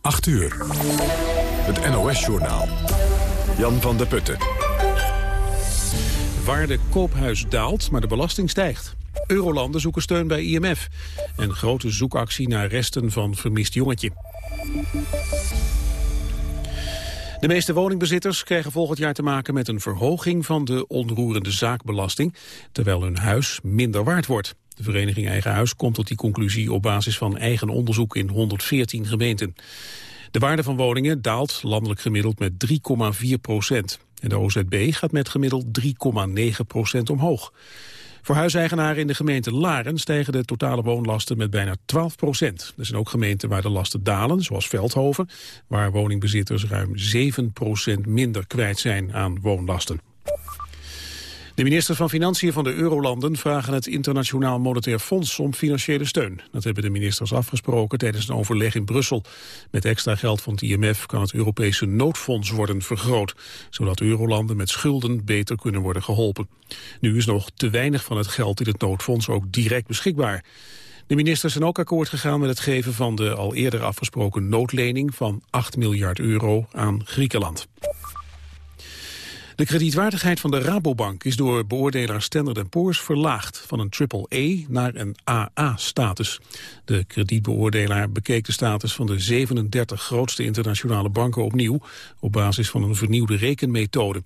8 uur. Het NOS-journaal. Jan van der Putten. Waarde koophuis daalt, maar de belasting stijgt. Eurolanden zoeken steun bij IMF. En grote zoekactie naar resten van vermist jongetje. De meeste woningbezitters krijgen volgend jaar te maken met een verhoging van de onroerende zaakbelasting, terwijl hun huis minder waard wordt. De vereniging Eigen Huis komt tot die conclusie op basis van eigen onderzoek in 114 gemeenten. De waarde van woningen daalt landelijk gemiddeld met 3,4 procent. En de OZB gaat met gemiddeld 3,9 procent omhoog. Voor huiseigenaren in de gemeente Laren stijgen de totale woonlasten met bijna 12 procent. Er zijn ook gemeenten waar de lasten dalen, zoals Veldhoven, waar woningbezitters ruim 7 procent minder kwijt zijn aan woonlasten. De ministers van Financiën van de Eurolanden vragen het Internationaal Monetair Fonds om financiële steun. Dat hebben de ministers afgesproken tijdens een overleg in Brussel. Met extra geld van het IMF kan het Europese noodfonds worden vergroot, zodat eurolanden met schulden beter kunnen worden geholpen. Nu is nog te weinig van het geld in het noodfonds ook direct beschikbaar. De ministers zijn ook akkoord gegaan met het geven van de al eerder afgesproken noodlening van 8 miljard euro aan Griekenland. De kredietwaardigheid van de Rabobank is door beoordelaar Standard Poor's verlaagd van een triple-E naar een AA-status. De kredietbeoordelaar bekeek de status van de 37 grootste internationale banken opnieuw op basis van een vernieuwde rekenmethode.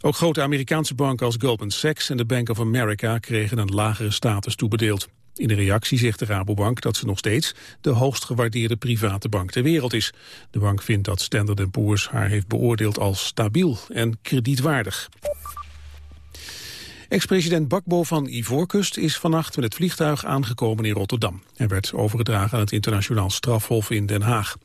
Ook grote Amerikaanse banken als Goldman Sachs en de Bank of America kregen een lagere status toebedeeld. In de reactie zegt de Rabobank dat ze nog steeds de hoogst gewaardeerde private bank ter wereld is. De bank vindt dat Standard Poor's haar heeft beoordeeld als stabiel en kredietwaardig. Ex-president Bakbo van Ivoorkust is vannacht met het vliegtuig aangekomen in Rotterdam. Hij werd overgedragen aan het internationaal strafhof in Den Haag.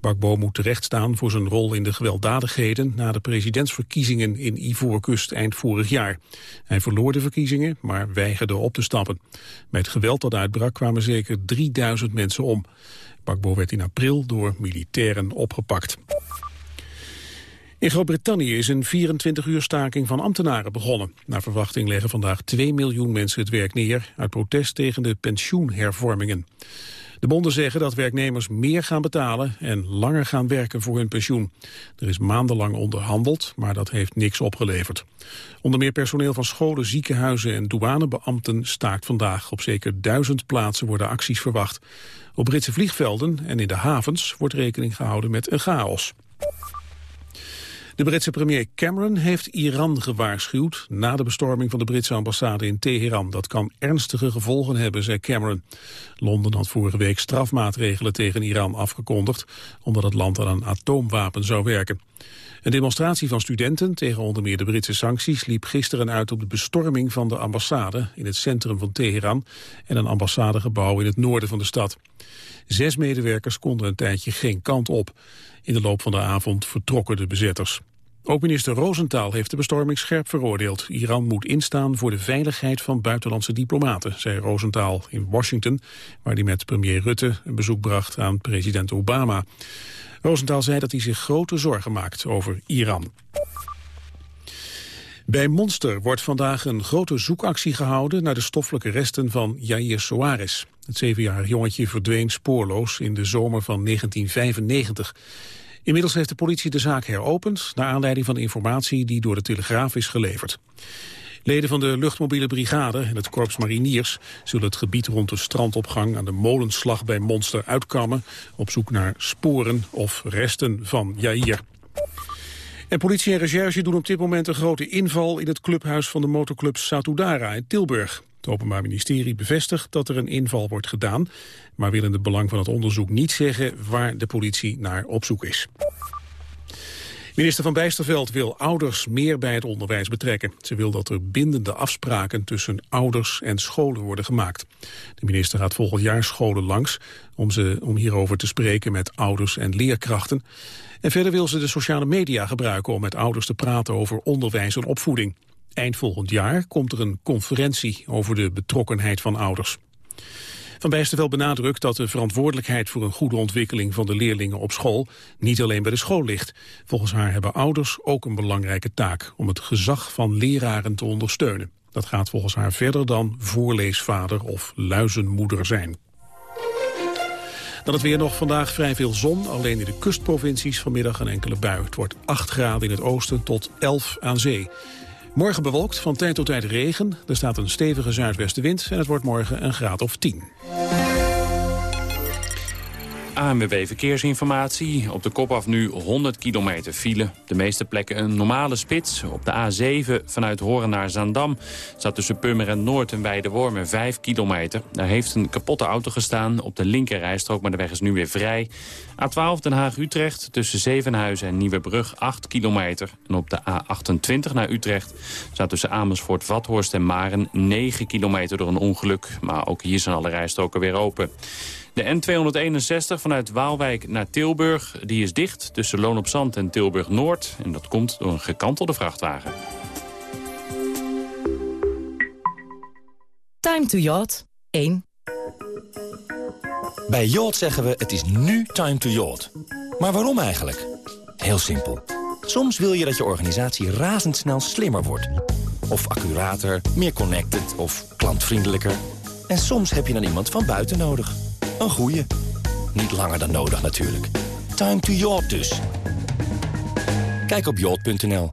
Bakbo moet terechtstaan voor zijn rol in de gewelddadigheden na de presidentsverkiezingen in Ivoorkust eind vorig jaar. Hij verloor de verkiezingen, maar weigerde op te stappen. Bij het geweld dat uitbrak kwamen zeker 3000 mensen om. Bakbo werd in april door militairen opgepakt. In Groot-Brittannië is een 24-uur staking van ambtenaren begonnen. Naar verwachting leggen vandaag 2 miljoen mensen het werk neer... uit protest tegen de pensioenhervormingen. De bonden zeggen dat werknemers meer gaan betalen en langer gaan werken voor hun pensioen. Er is maandenlang onderhandeld, maar dat heeft niks opgeleverd. Onder meer personeel van scholen, ziekenhuizen en douanebeambten staakt vandaag. Op zeker duizend plaatsen worden acties verwacht. Op Britse vliegvelden en in de havens wordt rekening gehouden met een chaos. De Britse premier Cameron heeft Iran gewaarschuwd na de bestorming van de Britse ambassade in Teheran. Dat kan ernstige gevolgen hebben, zei Cameron. Londen had vorige week strafmaatregelen tegen Iran afgekondigd, omdat het land aan een atoomwapen zou werken. Een demonstratie van studenten tegen onder meer de Britse sancties liep gisteren uit op de bestorming van de ambassade in het centrum van Teheran en een ambassadegebouw in het noorden van de stad. Zes medewerkers konden een tijdje geen kant op. In de loop van de avond vertrokken de bezetters. Ook minister Rosenthal heeft de bestorming scherp veroordeeld. Iran moet instaan voor de veiligheid van buitenlandse diplomaten, zei Rosenthal in Washington, waar hij met premier Rutte een bezoek bracht aan president Obama. Rosenthal zei dat hij zich grote zorgen maakt over Iran. Bij Monster wordt vandaag een grote zoekactie gehouden naar de stoffelijke resten van Jair Soares. Het zevenjarig jongetje verdween spoorloos in de zomer van 1995. Inmiddels heeft de politie de zaak heropend... naar aanleiding van informatie die door de Telegraaf is geleverd. Leden van de luchtmobiele brigade en het korps mariniers... zullen het gebied rond de strandopgang aan de molenslag bij Monster uitkammen... op zoek naar sporen of resten van Jair. En politie en recherche doen op dit moment een grote inval... in het clubhuis van de motorclub Satudara in Tilburg. Het Openbaar Ministerie bevestigt dat er een inval wordt gedaan... maar wil in het belang van het onderzoek niet zeggen waar de politie naar op zoek is. Minister van Bijsterveld wil ouders meer bij het onderwijs betrekken. Ze wil dat er bindende afspraken tussen ouders en scholen worden gemaakt. De minister gaat volgend jaar scholen langs om, ze, om hierover te spreken met ouders en leerkrachten. En verder wil ze de sociale media gebruiken om met ouders te praten over onderwijs en opvoeding. Eind volgend jaar komt er een conferentie over de betrokkenheid van ouders. Van Bijsterveld benadrukt dat de verantwoordelijkheid voor een goede ontwikkeling van de leerlingen op school niet alleen bij de school ligt. Volgens haar hebben ouders ook een belangrijke taak om het gezag van leraren te ondersteunen. Dat gaat volgens haar verder dan voorleesvader of luizenmoeder zijn. Dan het weer nog vandaag vrij veel zon. Alleen in de kustprovincies vanmiddag een enkele bui. Het wordt 8 graden in het oosten tot 11 aan zee. Morgen bewolkt, van tijd tot tijd regen. Er staat een stevige zuidwestenwind en het wordt morgen een graad of 10. ANWB Verkeersinformatie. Op de kop af nu 100 kilometer file. De meeste plekken een normale spits. Op de A7 vanuit Horen naar Zaandam staat tussen Purmer Noord en Weidewormen 5 kilometer. Daar heeft een kapotte auto gestaan op de linkerrijstrook, maar de weg is nu weer vrij. A12 Den Haag-Utrecht tussen Zevenhuizen en Nieuwebrug 8 kilometer. En op de A28 naar Utrecht staat tussen Amersfoort, Vathorst en Maren 9 kilometer door een ongeluk. Maar ook hier zijn alle rijstroken weer open. De N261 vanuit Waalwijk naar Tilburg die is dicht tussen Loon op Zand en Tilburg Noord. En dat komt door een gekantelde vrachtwagen. Time to yacht 1. Bij Yacht zeggen we het is nu time to yacht. Maar waarom eigenlijk? Heel simpel. Soms wil je dat je organisatie razendsnel slimmer wordt. Of accurater, meer connected of klantvriendelijker. En soms heb je dan iemand van buiten nodig. Een goeie. Niet langer dan nodig natuurlijk. Time to yacht dus. Kijk op yacht.nl.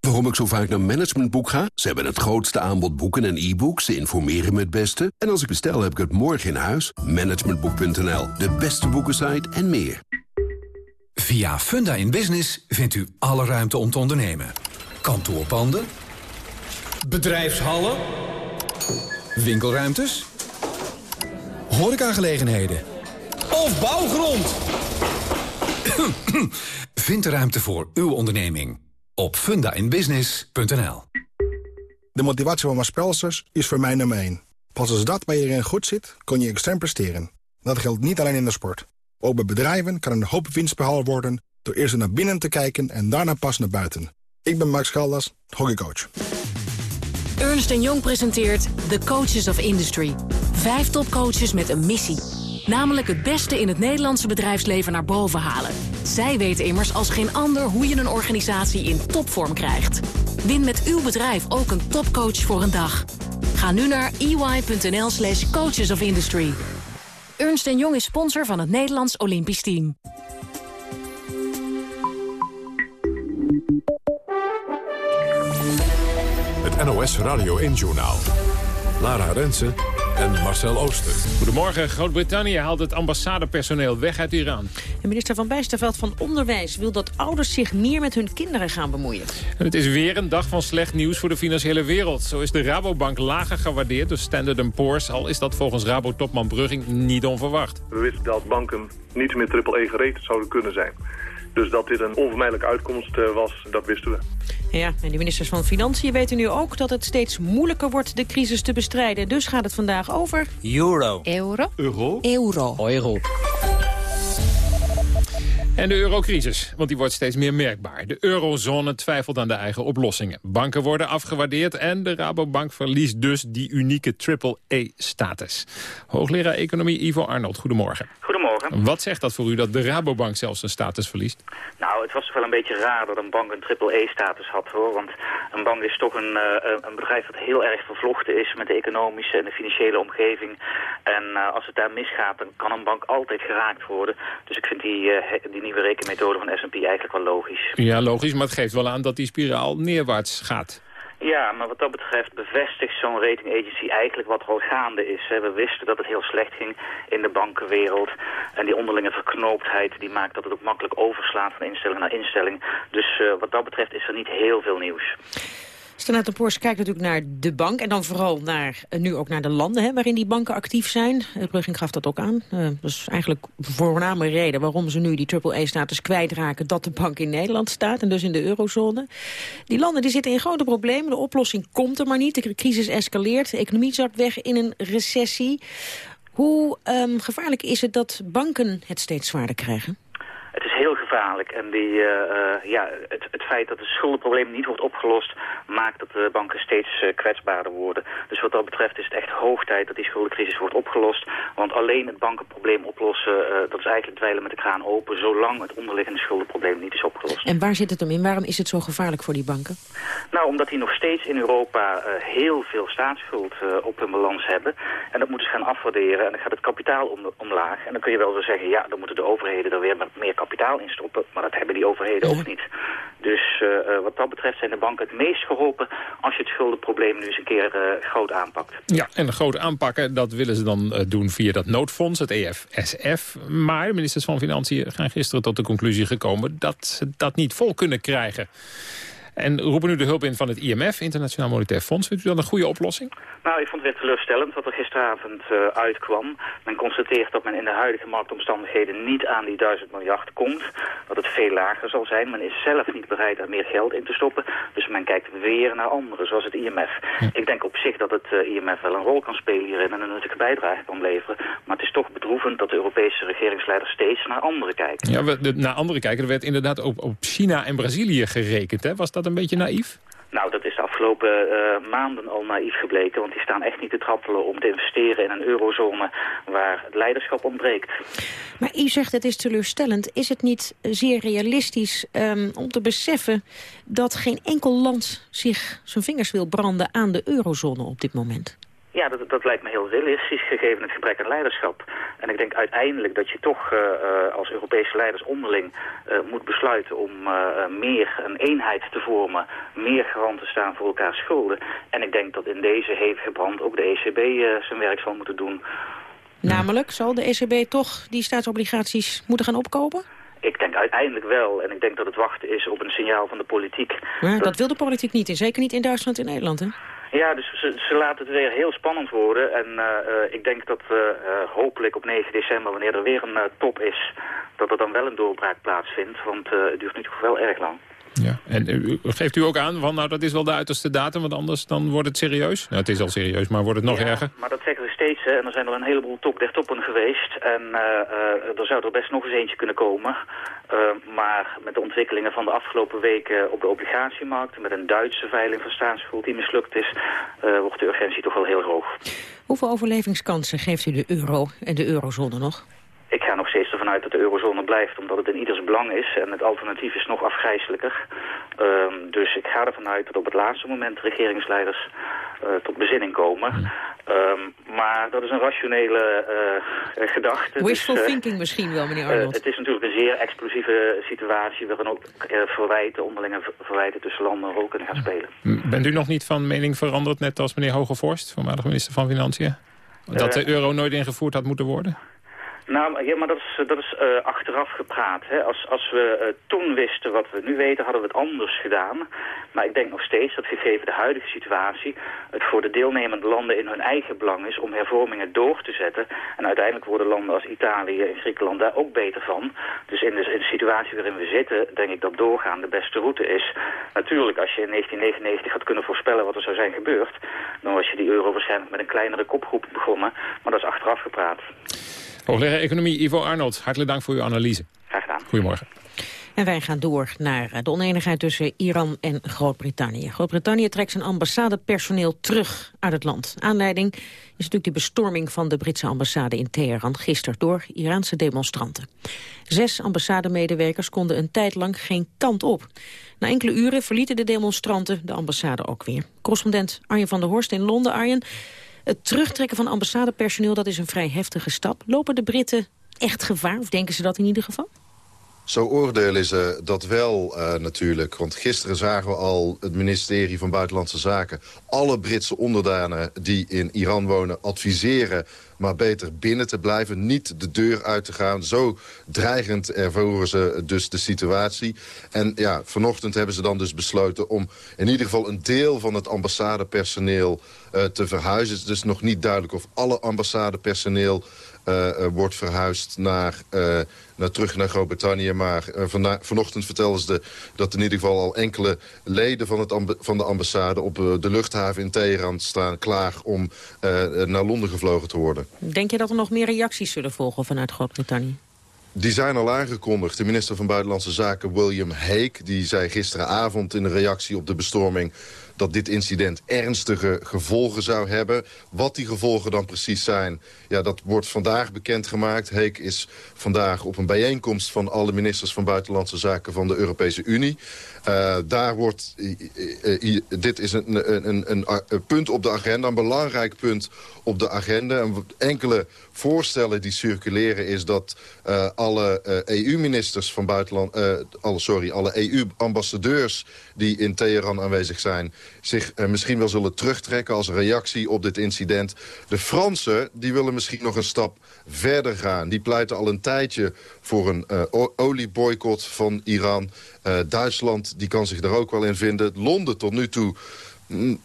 Waarom ik zo vaak naar Managementboek ga? Ze hebben het grootste aanbod boeken en e-books. Ze informeren me het beste. En als ik bestel, heb ik het morgen in huis. Managementboek.nl, de beste boekensite en meer. Via Funda in Business vindt u alle ruimte om te ondernemen. Kantoorpanden. Bedrijfshallen. Winkelruimtes. Horecagelegenheden. Of bouwgrond. Vind de ruimte voor uw onderneming op fundainbusiness.nl. De motivatie van mijn spelsers is voor mij nummer 1. Pas als dat bij iedereen goed zit, kun je extern presteren. Dat geldt niet alleen in de sport. Ook bij bedrijven kan een hoop winst behaald worden... door eerst naar binnen te kijken en daarna pas naar buiten. Ik ben Max Geldas, hockeycoach. Ernst Jong presenteert The Coaches of Industry. Vijf topcoaches met een missie. Namelijk het beste in het Nederlandse bedrijfsleven naar boven halen. Zij weten immers als geen ander hoe je een organisatie in topvorm krijgt. Win met uw bedrijf ook een topcoach voor een dag. Ga nu naar ey.nl slash coaches of industry. Ernst Jong is sponsor van het Nederlands Olympisch Team. Het NOS Radio 1-journaal. Lara Rensen en Marcel Ooster. Goedemorgen. Groot-Brittannië haalt het ambassadepersoneel weg uit Iran. De minister van Bijsterveld van Onderwijs wil dat ouders zich meer met hun kinderen gaan bemoeien. En het is weer een dag van slecht nieuws voor de financiële wereld. Zo is de Rabobank lager gewaardeerd door Standard Poor's... al is dat volgens Rabo-topman Brugging niet onverwacht. We wisten dat banken niet meer triple-E gereed zouden kunnen zijn. Dus dat dit een onvermijdelijke uitkomst eh, was, dat wisten we. Ja, en de ministers van Financiën weten nu ook dat het steeds moeilijker wordt de crisis te bestrijden. Dus gaat het vandaag over... Euro. Euro. Euro. Euro. Euro. En de eurocrisis, want die wordt steeds meer merkbaar. De eurozone twijfelt aan de eigen oplossingen. Banken worden afgewaardeerd en de Rabobank verliest dus die unieke triple-E-status. Hoogleraar Economie Ivo Arnold, goedemorgen. Goedemorgen. Wat zegt dat voor u dat de Rabobank zelfs zijn status verliest? Nou, het was toch wel een beetje raar dat een bank een triple-E-status had, hoor. Want een bank is toch een, uh, een bedrijf dat heel erg vervlochten is met de economische en de financiële omgeving. En uh, als het daar misgaat, dan kan een bank altijd geraakt worden. Dus ik vind die, uh, die nieuwe rekenmethode van S&P eigenlijk wel logisch. Ja, logisch, maar het geeft wel aan dat die spiraal neerwaarts gaat. Ja, maar wat dat betreft bevestigt zo'n rating agency eigenlijk wat er al gaande is. We wisten dat het heel slecht ging in de bankenwereld. En die onderlinge verknooptheid die maakt dat het ook makkelijk overslaat van instelling naar instelling. Dus uh, wat dat betreft is er niet heel veel nieuws. Standard Poor's kijkt natuurlijk naar de bank en dan vooral naar, nu ook naar de landen hè, waarin die banken actief zijn. Brugging gaf dat ook aan. Uh, dat is eigenlijk voorname reden waarom ze nu die triple-A-status kwijtraken dat de bank in Nederland staat en dus in de eurozone. Die landen die zitten in grote problemen. De oplossing komt er maar niet. De crisis escaleert. De economie zakt weg in een recessie. Hoe ehm, gevaarlijk is het dat banken het steeds zwaarder krijgen? Het is heel gevaarlijk. En die, uh, ja, het, het feit dat het schuldenprobleem niet wordt opgelost... maakt dat de banken steeds uh, kwetsbaarder worden. Dus wat dat betreft is het echt hoog tijd dat die schuldencrisis wordt opgelost. Want alleen het bankenprobleem oplossen... Dat is eigenlijk dweilen met de kraan open... zolang het onderliggende schuldenprobleem niet is opgelost. En waar zit het hem in? Waarom is het zo gevaarlijk voor die banken? Nou, omdat die nog steeds in Europa heel veel staatsschuld op hun balans hebben. En dat moeten ze gaan afwaarderen. En dan gaat het kapitaal om, omlaag. En dan kun je wel zo zeggen... ja, dan moeten de overheden er weer met meer kapitaal in stoppen. Maar dat hebben die overheden ook niet. Dus uh, wat dat betreft zijn de banken het meest geholpen... als je het schuldenprobleem nu eens een keer uh, groot aanpakt. Ja, en groot aanpakken, dat willen ze dan uh, doen via dat noodfonds, het EFSF. Maar de ministers van Financiën gaan gisteren tot de conclusie gekomen... dat ze dat niet vol kunnen krijgen. En roepen nu de hulp in van het IMF, Internationaal Monetair Fonds. Vindt u dat een goede oplossing? Nou, ik vond het weer teleurstellend wat er gisteravond uh, uitkwam. Men constateert dat men in de huidige marktomstandigheden niet aan die 1000 miljard komt. Dat het veel lager zal zijn. Men is zelf niet bereid er meer geld in te stoppen. Dus men kijkt weer naar anderen, zoals het IMF. Ik denk op zich dat het uh, IMF wel een rol kan spelen hierin en een nuttige bijdrage kan leveren. Maar het is toch bedroevend dat de Europese regeringsleiders steeds naar anderen kijken. Ja, we, de, naar anderen kijken. Er werd inderdaad op, op China en Brazilië gerekend. Hè? Was dat een beetje naïef? Nou, dat is de afgelopen uh, maanden al naïef gebleken. Want die staan echt niet te trappelen om te investeren in een eurozone waar het leiderschap ontbreekt. Maar u zegt het is teleurstellend. Is het niet zeer realistisch um, om te beseffen dat geen enkel land zich zijn vingers wil branden aan de eurozone op dit moment? Ja, dat, dat lijkt me heel realistisch, gegeven het gebrek aan leiderschap. En ik denk uiteindelijk dat je toch uh, als Europese leiders onderling uh, moet besluiten om meer een eenheid te vormen, meer garant te staan voor elkaars schulden. En ik denk dat in deze hevige brand ook de ECB zijn werk zal moeten doen. Namelijk, zal de ECB toch die staatsobligaties moeten gaan opkopen? Ik denk uiteindelijk wel. En ik denk dat het wachten is op een signaal van de politiek. Maar dat, dat wil de politiek niet. En zeker niet in Duitsland en Nederland, hè? Ja, dus ze, ze laten het weer heel spannend worden. En uh, uh, ik denk dat uh, hopelijk op 9 december, wanneer er weer een top is... dat er dan wel een doorbraak plaatsvindt. Want het duurt nu toch wel erg lang. Ja, en geeft u ook aan, van, nou dat is wel de uiterste datum, want anders dan wordt het serieus? Nou, het is al serieus, maar wordt het nog ja, erger? maar dat zeggen we steeds, hè, en er zijn er een heleboel top der toppen geweest. En er zou er best nog eens eentje kunnen komen. Uh, maar met de ontwikkelingen van de afgelopen weken op de obligatiemarkt, met een Duitse veiling van staatsschuld die mislukt is, wordt de urgentie toch wel heel hoog. Hoeveel overlevingskansen geeft u de euro en de eurozone nog? Ik ga nog steeds ervan uit dat de eurozone blijft, omdat het in ieders belang is. En het alternatief is nog afgrijzelijker. Um, dus ik ga ervan uit dat op het laatste moment regeringsleiders uh, tot bezinning komen. Um, maar dat is een rationele uh, gedachte. Wishful dus, uh, thinking misschien wel, meneer Arnold. het is natuurlijk een zeer explosieve situatie... waarin ook verwijten, onderlinge verwijten tussen landen een rol kunnen gaan spelen. Bent u nog niet van mening veranderd, net als meneer Hogevorst... voormalig minister van Financiën? Dat de euro nooit ingevoerd had moeten worden? Nou, ja, maar dat is, dat is uh, achteraf gepraat. Hè. Als, als we uh, toen wisten wat we nu weten, hadden we het anders gedaan. Maar ik denk nog steeds dat gegeven de huidige situatie... het voor de deelnemende landen in hun eigen belang is om hervormingen door te zetten. En uiteindelijk worden landen als Italië en Griekenland daar ook beter van. Dus in de, in de situatie waarin we zitten, denk ik dat doorgaan de beste route is. Natuurlijk, als je in 1999 had kunnen voorspellen wat er zou zijn gebeurd... dan was je die euro waarschijnlijk met een kleinere kopgroep begonnen. Maar dat is achteraf gepraat. Hoogleraar Economie Ivo Arnold, hartelijk dank voor uw analyse. Graag gedaan. Goedemorgen. En wij gaan door naar de oneenigheid tussen Iran en Groot-Brittannië. Groot-Brittannië trekt zijn ambassadepersoneel terug uit het land. Aanleiding is natuurlijk de bestorming van de Britse ambassade in Teheran gisteren door Iraanse demonstranten. Zes ambassademedewerkers konden een tijd lang geen kant op. Na enkele uren verlieten de demonstranten de ambassade ook weer. Correspondent Arjen van der Horst in Londen. Arjen, het terugtrekken van ambassadepersoneel dat is een vrij heftige stap. Lopen de Britten echt gevaar, of denken ze dat in ieder geval? Zo oordelen ze dat wel uh, natuurlijk. Want gisteren zagen we al het ministerie van Buitenlandse Zaken... alle Britse onderdanen die in Iran wonen adviseren maar beter binnen te blijven, niet de deur uit te gaan. Zo dreigend ervoeren ze dus de situatie. En ja, vanochtend hebben ze dan dus besloten om in ieder geval een deel van het ambassadepersoneel uh, te verhuizen. Het is dus nog niet duidelijk of alle ambassadepersoneel wordt verhuisd naar, naar, terug naar Groot-Brittannië. Maar van, vanochtend vertelden ze dat in ieder geval al enkele leden van, het van de ambassade... op de luchthaven in Teheran staan klaar om naar Londen gevlogen te worden. Denk je dat er nog meer reacties zullen volgen vanuit Groot-Brittannië? Die zijn al aangekondigd. De minister van Buitenlandse Zaken, William Hague... die zei gisteravond in een reactie op de bestorming dat dit incident ernstige gevolgen zou hebben. Wat die gevolgen dan precies zijn, ja, dat wordt vandaag bekendgemaakt. Heek is vandaag op een bijeenkomst van alle ministers van Buitenlandse Zaken van de Europese Unie. Uh, daar wordt, dit is een, een, een, punt op de agenda, een belangrijk punt op de agenda. En enkele voorstellen die circuleren is dat uh, alle EU-ministers van buitenland, alle, sorry, alle EU-ambassadeurs die in Teheran aanwezig zijn, zich misschien wel zullen terugtrekken als reactie op dit incident. De Fransen die willen misschien nog een stap verder gaan. Die pleiten al een tijdje voor een olieboycott van Iran. Duitsland die kan zich er ook wel in vinden. Londen tot nu toe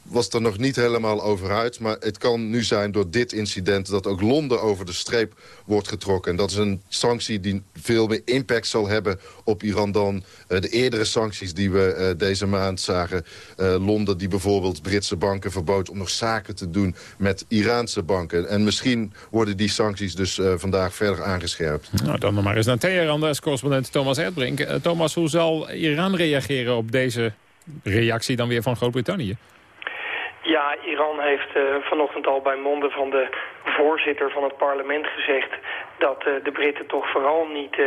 was er nog niet helemaal over uit. Maar het kan nu zijn door dit incident dat ook Londen over de streep wordt getrokken. En dat is een sanctie die veel meer impact zal hebben op Iran dan uh, de eerdere sancties die we uh, deze maand zagen. Uh, Londen die bijvoorbeeld Britse banken verbood om nog zaken te doen met Iraanse banken. En misschien worden die sancties dus vandaag verder aangescherpt. Nou, dan nog maar eens naar Teheran, als correspondent Thomas Erdbrink. Thomas, hoe zal Iran reageren op deze reactie dan weer van Groot-Brittannië? Ja, Iran heeft uh, vanochtend al bij monden van de voorzitter van het parlement gezegd dat uh, de Britten toch vooral niet uh,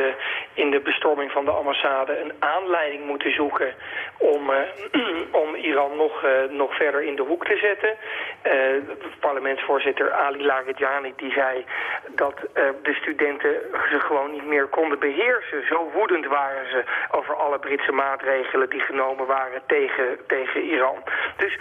in de bestorming van de ambassade een aanleiding moeten zoeken om, om Iran nog, nog verder in de hoek te zetten. parlementsvoorzitter Ali Larijani die zei dat de studenten ze gewoon niet meer konden beheersen. Zo woedend waren ze over alle Britse maatregelen die genomen waren tegen, tegen Iran. Dus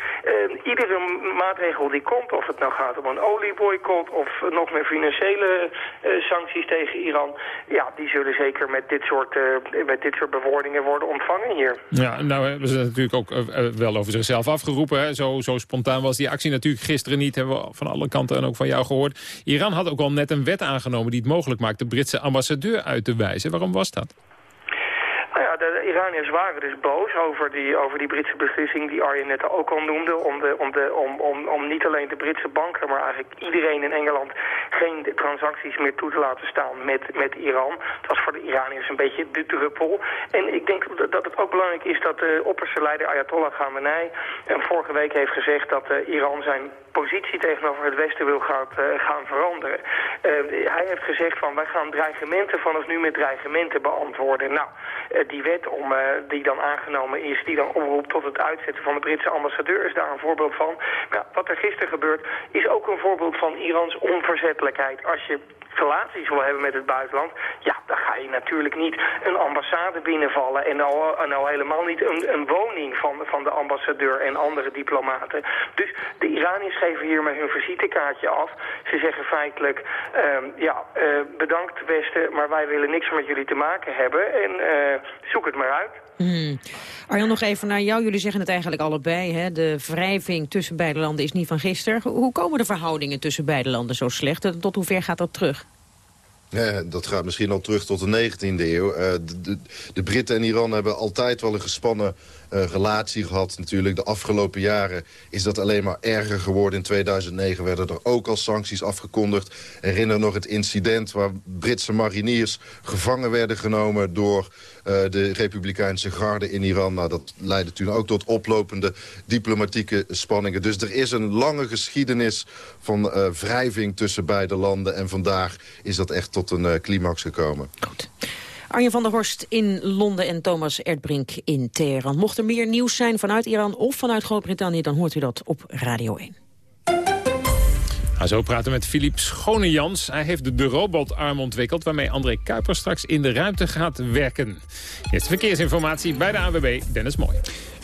iedere maatregel die komt, of het nou gaat om een olieboycott of nog meer financiële uh, sancties tegen Iran, ja, die zullen zeker met dit soort, uh, met dit soort bewoordingen worden ontvangen hier. Ja, nou hebben ze natuurlijk ook uh, wel over zichzelf afgeroepen. Hè? Zo, zo spontaan was die actie natuurlijk gisteren niet, hebben we van alle kanten en ook van jou gehoord. Iran had ook al net een wet aangenomen die het mogelijk maakt de Britse ambassadeur uit te wijzen. Waarom was dat? De Iraniërs waren dus boos over die, over die Britse beslissing die Arjen net ook al noemde. Om, de, om, de, om, om, om niet alleen de Britse banken, maar eigenlijk iedereen in Engeland geen transacties meer toe te laten staan met, met Iran. Het was voor de Iraniërs een beetje de druppel. En ik denk dat het ook belangrijk is dat de opperste leider Ayatollah Khamenei vorige week heeft gezegd dat uh, Iran zijn positie tegenover het Westen wil gaat, uh, gaan veranderen. Uh, hij heeft gezegd van wij gaan dreigementen vanaf nu met dreigementen beantwoorden. Nou, die wet om, uh, die dan aangenomen is, die dan oproept tot het uitzetten van de Britse ambassadeur, is daar een voorbeeld van. Maar wat er gisteren gebeurt, is ook een voorbeeld van Irans onverzettelijkheid. Als je relaties wil hebben met het buitenland... ja, dan ga je natuurlijk niet een ambassade binnenvallen... en al helemaal niet een, een woning van, van de ambassadeur en andere diplomaten. Dus de Iraniërs geven hier maar hun visitekaartje af. Ze zeggen feitelijk, uh, ja, uh, bedankt Westen... maar wij willen niks met jullie te maken hebben en uh, zoek het maar uit. Hmm. Arjan, nog even naar jou. Jullie zeggen het eigenlijk allebei. Hè? De wrijving tussen beide landen is niet van gisteren. Hoe komen de verhoudingen tussen beide landen zo slecht? Tot hoe ver gaat dat terug? Ja, dat gaat misschien al terug tot de 19e eeuw. De, de, de, Britten en Iran hebben altijd wel een gespannen uh, relatie gehad. Natuurlijk de afgelopen jaren is dat alleen maar erger geworden. In 2009 werden er ook al sancties afgekondigd. Herinner nog het incident waar Britse mariniers gevangen werden genomen... door uh, de Republikeinse garde in Iran. Nou, dat leidde toen ook tot oplopende diplomatieke spanningen. Dus er is een lange geschiedenis van uh, wrijving tussen beide landen. En vandaag is dat echt tot een climax gekomen. Arjen van der Horst in Londen en Thomas Erdbrink in Teheran. Mocht er meer nieuws zijn vanuit Iran of vanuit Groot-Brittannië... dan hoort u dat op Radio 1. Ga zo praten met Philippe Schonejans. Hij heeft de robotarm ontwikkeld waarmee André Kuiper straks in de ruimte gaat werken. Eerste verkeersinformatie bij de AWB, Dennis Mooi.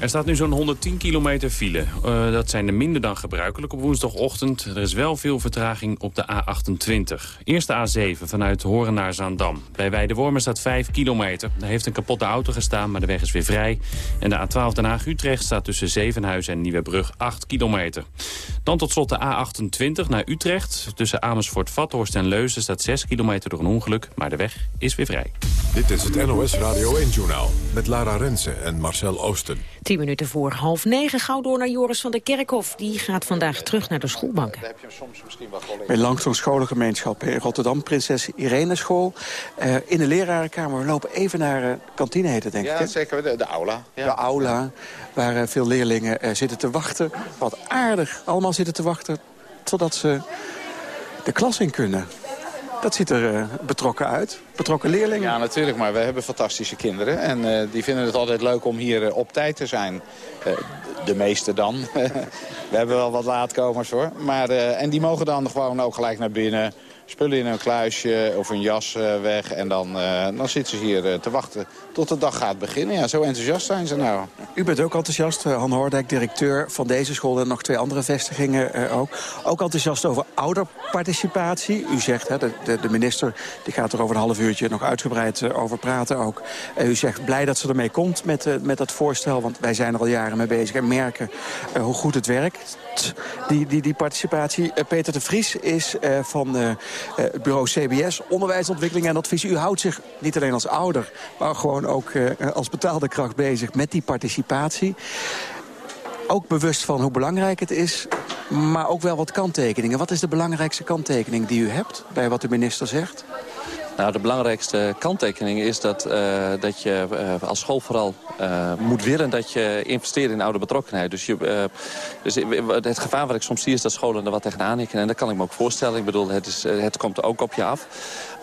Er staat nu zo'n 110 kilometer file. Uh, dat zijn er minder dan gebruikelijk op woensdagochtend. Er is wel veel vertraging op de A28. Eerste A7 vanuit Horen naar Zaandam. Bij Weidewormen staat 5 kilometer. Er heeft een kapotte auto gestaan, maar de weg is weer vrij. En de A12 Den Haag-Utrecht staat tussen Zevenhuizen en Nieuwebrug 8 kilometer. Dan tot slot de A28 naar Utrecht. Tussen Amersfoort, Vathorst en Leusden staat 6 kilometer door een ongeluk. Maar de weg is weer vrij. Dit is het NOS Radio 1-journaal met Lara Rensen en Marcel Oosten. Tien minuten voor half negen. Gauw door naar Joris van der Kerkhof. Die gaat vandaag terug naar de schoolbanken. Daar heb je soms misschien wel Bij Langzo'n scholengemeenschap in Rotterdam, Prinses Irene School. Uh, in de lerarenkamer. We lopen even naar de uh, kantine, heet het denk ja, ik. Ja, zeker. De, de aula. Ja. De aula, waar uh, veel leerlingen zitten te wachten. Wat aardig. Allemaal zitten te wachten totdat ze de klas in kunnen. Dat ziet er uh, betrokken uit. Betrokken leerlingen. Ja, natuurlijk. Maar we hebben fantastische kinderen. En uh, die vinden het altijd leuk om hier uh, op tijd te zijn. de meeste dan. we hebben wel wat laatkomers hoor. Maar, en die mogen dan gewoon ook gelijk naar binnen spullen in een kluisje of een jas uh, weg. En dan, uh, dan zitten ze hier uh, te wachten tot de dag gaat beginnen. Ja, zo enthousiast zijn ze nou. U bent ook enthousiast, Han Hoordijk, directeur van deze school... en nog twee andere vestigingen ook. Ook enthousiast over ouderparticipatie. U zegt, hè, de, de, minister die gaat er over een half uurtje nog uitgebreid over praten ook. u zegt blij dat ze ermee komt met, met dat voorstel... want wij zijn er al jaren mee bezig en merken hoe goed het werkt. Die, die, die participatie. Peter de Vries is van uh, het bureau CBS, onderwijsontwikkeling en advies. U houdt zich niet alleen als ouder, maar gewoon ook als betaalde kracht bezig met die participatie. Ook bewust van hoe belangrijk het is, maar ook wel wat kanttekeningen. Wat is de belangrijkste kanttekening die u hebt bij wat de minister zegt? Nou, de belangrijkste kanttekening is dat, uh, dat je uh, als school vooral uh, moet willen dat je investeert in oude betrokkenheid. Dus, je, dus het gevaar wat ik soms zie is dat scholen er wat tegenaan hikken. En dat kan ik me ook voorstellen. Ik bedoel, het, is, het komt ook op je af.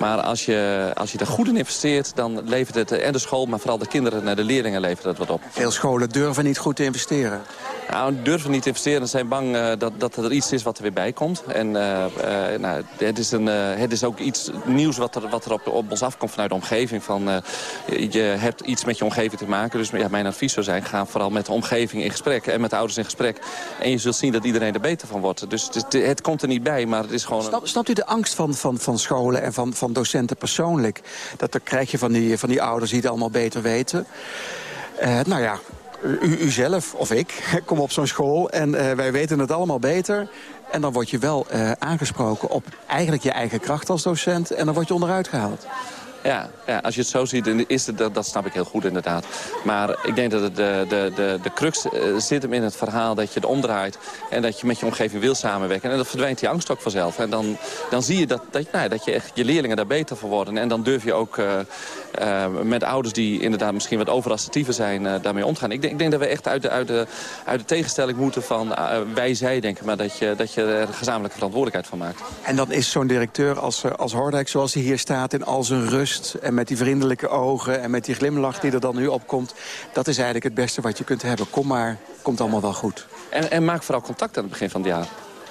Maar als je, als je er goed in investeert, dan levert het en de school... maar vooral de kinderen en de leerlingen levert dat wat op. Veel scholen durven niet goed te investeren. Nou, durven niet te investeren. Ze zijn bang uh, dat, dat er iets is wat er weer bij komt. En uh, uh, nou, het, is een, het is ook iets nieuws wat er, wat er op, op ons afkomt vanuit de omgeving. Van, je hebt iets met je omgeving te maken. Dus ja, mijn advies zou zijn, ga vooral met de omgeving in gesprek. En met de ouders in gesprek. En je zult zien dat iedereen er beter van wordt. Dus het, het komt er niet bij, maar het is gewoon... Snap, snapt u de angst van, van, van scholen en van, van docenten persoonlijk? Dat krijg je van die, van die ouders die het allemaal beter weten. nou ja, u, u, zelf of ik kom op zo'n school en uh, wij weten het allemaal beter. En dan word je wel uh, aangesproken op eigenlijk je eigen kracht als docent. En dan word je onderuit gehaald. Ja, ja, als je het zo ziet, is het, dat, dat snap ik heel goed inderdaad. Maar ik denk dat het de, de, de, de crux zit hem in het verhaal dat je het omdraait... en dat je met je omgeving wil samenwerken. En dan verdwijnt die angst ook vanzelf. En dan, dan zie je dat, dat, nou, dat je, echt, je leerlingen daar beter voor worden. En dan durf je ook uh, uh, met ouders die inderdaad misschien wat overassertiever zijn... Daarmee omgaan. Ik denk, ik denk dat we echt uit de, uit de, uit de tegenstelling moeten van wij-zij denken... maar dat je, dat je er gezamenlijke verantwoordelijkheid van maakt. En dan is zo'n directeur als, als Hordijk, zoals hij hier staat... in al zijn rust en met die vriendelijke ogen en met die glimlach die er dan nu opkomt. Dat is eigenlijk het beste wat je kunt hebben. Kom maar, komt allemaal wel goed. En, en maak vooral contact aan het begin van het jaar.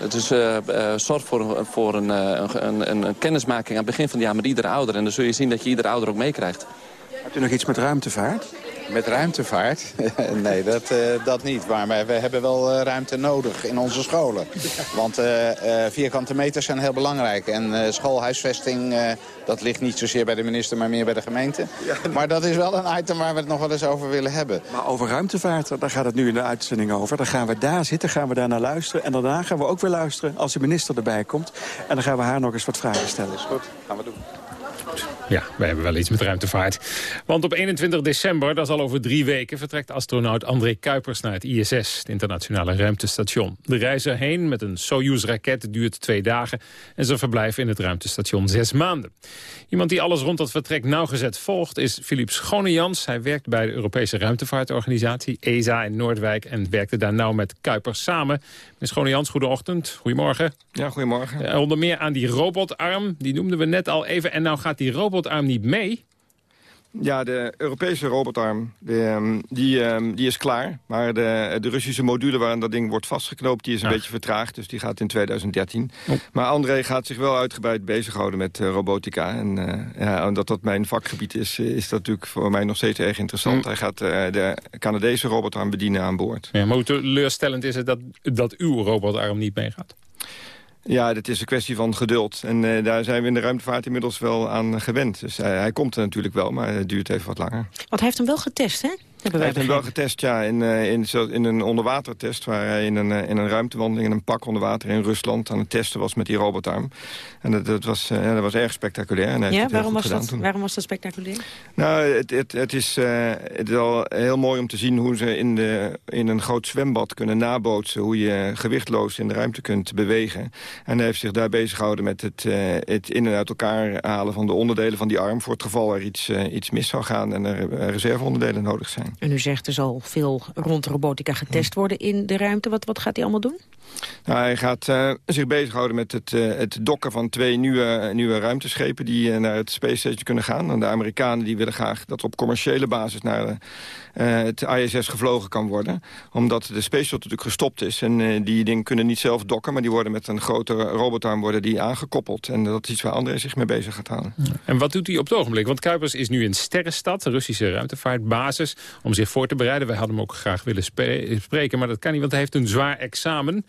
Dus uh, uh, zorg voor, voor een, een, een, een, kennismaking aan het begin van het jaar met iedere ouder. En dan zul je zien dat je iedere ouder ook meekrijgt. Hebt u nog iets met ruimtevaart? Met ruimtevaart? nee, dat, uh, dat niet. Maar we hebben wel uh, ruimte nodig in onze scholen. Want uh, vierkante meters zijn heel belangrijk. En schoolhuisvesting, dat ligt niet zozeer bij de minister, maar meer bij de gemeente. Maar dat is wel een item waar we het nog wel eens over willen hebben. Maar over ruimtevaart, daar gaat het nu in de uitzending over. Dan gaan we daar zitten, gaan we daar naar luisteren. En daarna gaan we ook weer luisteren als de minister erbij komt. En dan gaan we haar nog eens wat vragen stellen. Is goed, gaan we doen. Ja, wij hebben wel iets met ruimtevaart. Want op 21 december, dat is al over drie weken... vertrekt astronaut André Kuipers naar het ISS, het internationale ruimtestation. De reis erheen met een Soyuz-raket duurt twee dagen... en zijn verblijf in het ruimtestation zes maanden. Iemand die alles rond dat vertrek nauwgezet volgt is Philippe Schonejans. Hij werkt bij de Europese Ruimtevaartorganisatie, ESA in Noordwijk... en werkte daar nauw met Kuipers samen. Meneer Schonejans, goedeochtend. Goedemorgen. Ja, goedemorgen. Uh, onder meer aan die robotarm, die noemden we net al even... en nou gaat die robotarm niet mee? Ja, de Europese robotarm de, die, die is klaar. Maar de, de Russische module waarin dat ding wordt vastgeknoopt... die is een beetje vertraagd, dus die gaat in 2013. Oh. Maar André gaat zich wel uitgebreid bezighouden met uh, robotica. En uh, ja, omdat dat mijn vakgebied is, is dat natuurlijk voor mij nog steeds erg interessant. Mm. Hij gaat uh, de Canadese robotarm bedienen aan boord. Ja, maar hoe teleurstellend is het dat, dat uw robotarm niet meegaat? Ja, dat is een kwestie van geduld. En uh, daar zijn we in de ruimtevaart inmiddels wel aan gewend. Dus hij komt er natuurlijk wel, maar het duurt even wat langer. Want hij heeft hem wel getest, hè? Hebben Hij heeft hem wel getest, ja, in, eh, in, in een onderwatertest... waar hij in een, eh, in een ruimtewandeling in een pak onder water in Rusland... aan het testen was met die robotarm. En dat, dat, was, eh, ja, dat was erg spectaculair. En hij heeft Ja, waarom was, dat, toen. waarom was dat spectaculair? Nou, het, het, het, is, eh, het is al heel mooi om te zien hoe ze in, de, in een groot zwembad kunnen nabootsen... hoe je gewichtloos in de ruimte kunt bewegen. En hij heeft zich daar bezig gehouden met het, het in- en uit elkaar halen... van de onderdelen van die arm... voor het geval er iets, iets mis zou gaan en er reserveonderdelen nodig zijn. En u zegt er zal veel rond robotica getest worden in de ruimte. Wat, wat gaat hij allemaal doen? Nou, hij gaat eh, zich bezighouden met het, eh, het dokken van twee nieuwe, nieuwe ruimteschepen... die eh, naar het Space Station kunnen gaan. En de Amerikanen die willen graag dat op commerciële basis... naar het ISS gevlogen kan worden. Omdat de Space Shuttle natuurlijk gestopt is. En eh, die dingen kunnen niet zelf dokken... maar die worden met een grote robotarm worden die aangekoppeld. En dat is iets waar André zich mee bezig gaat houden. En wat doet hij op het ogenblik? Want Kuipers is nu in Sterrenstad, de Russische ruimtevaartbasis... om zich voor te bereiden. Wij hadden hem ook graag willen spreken, maar dat kan niet... want hij heeft een zwaar examen.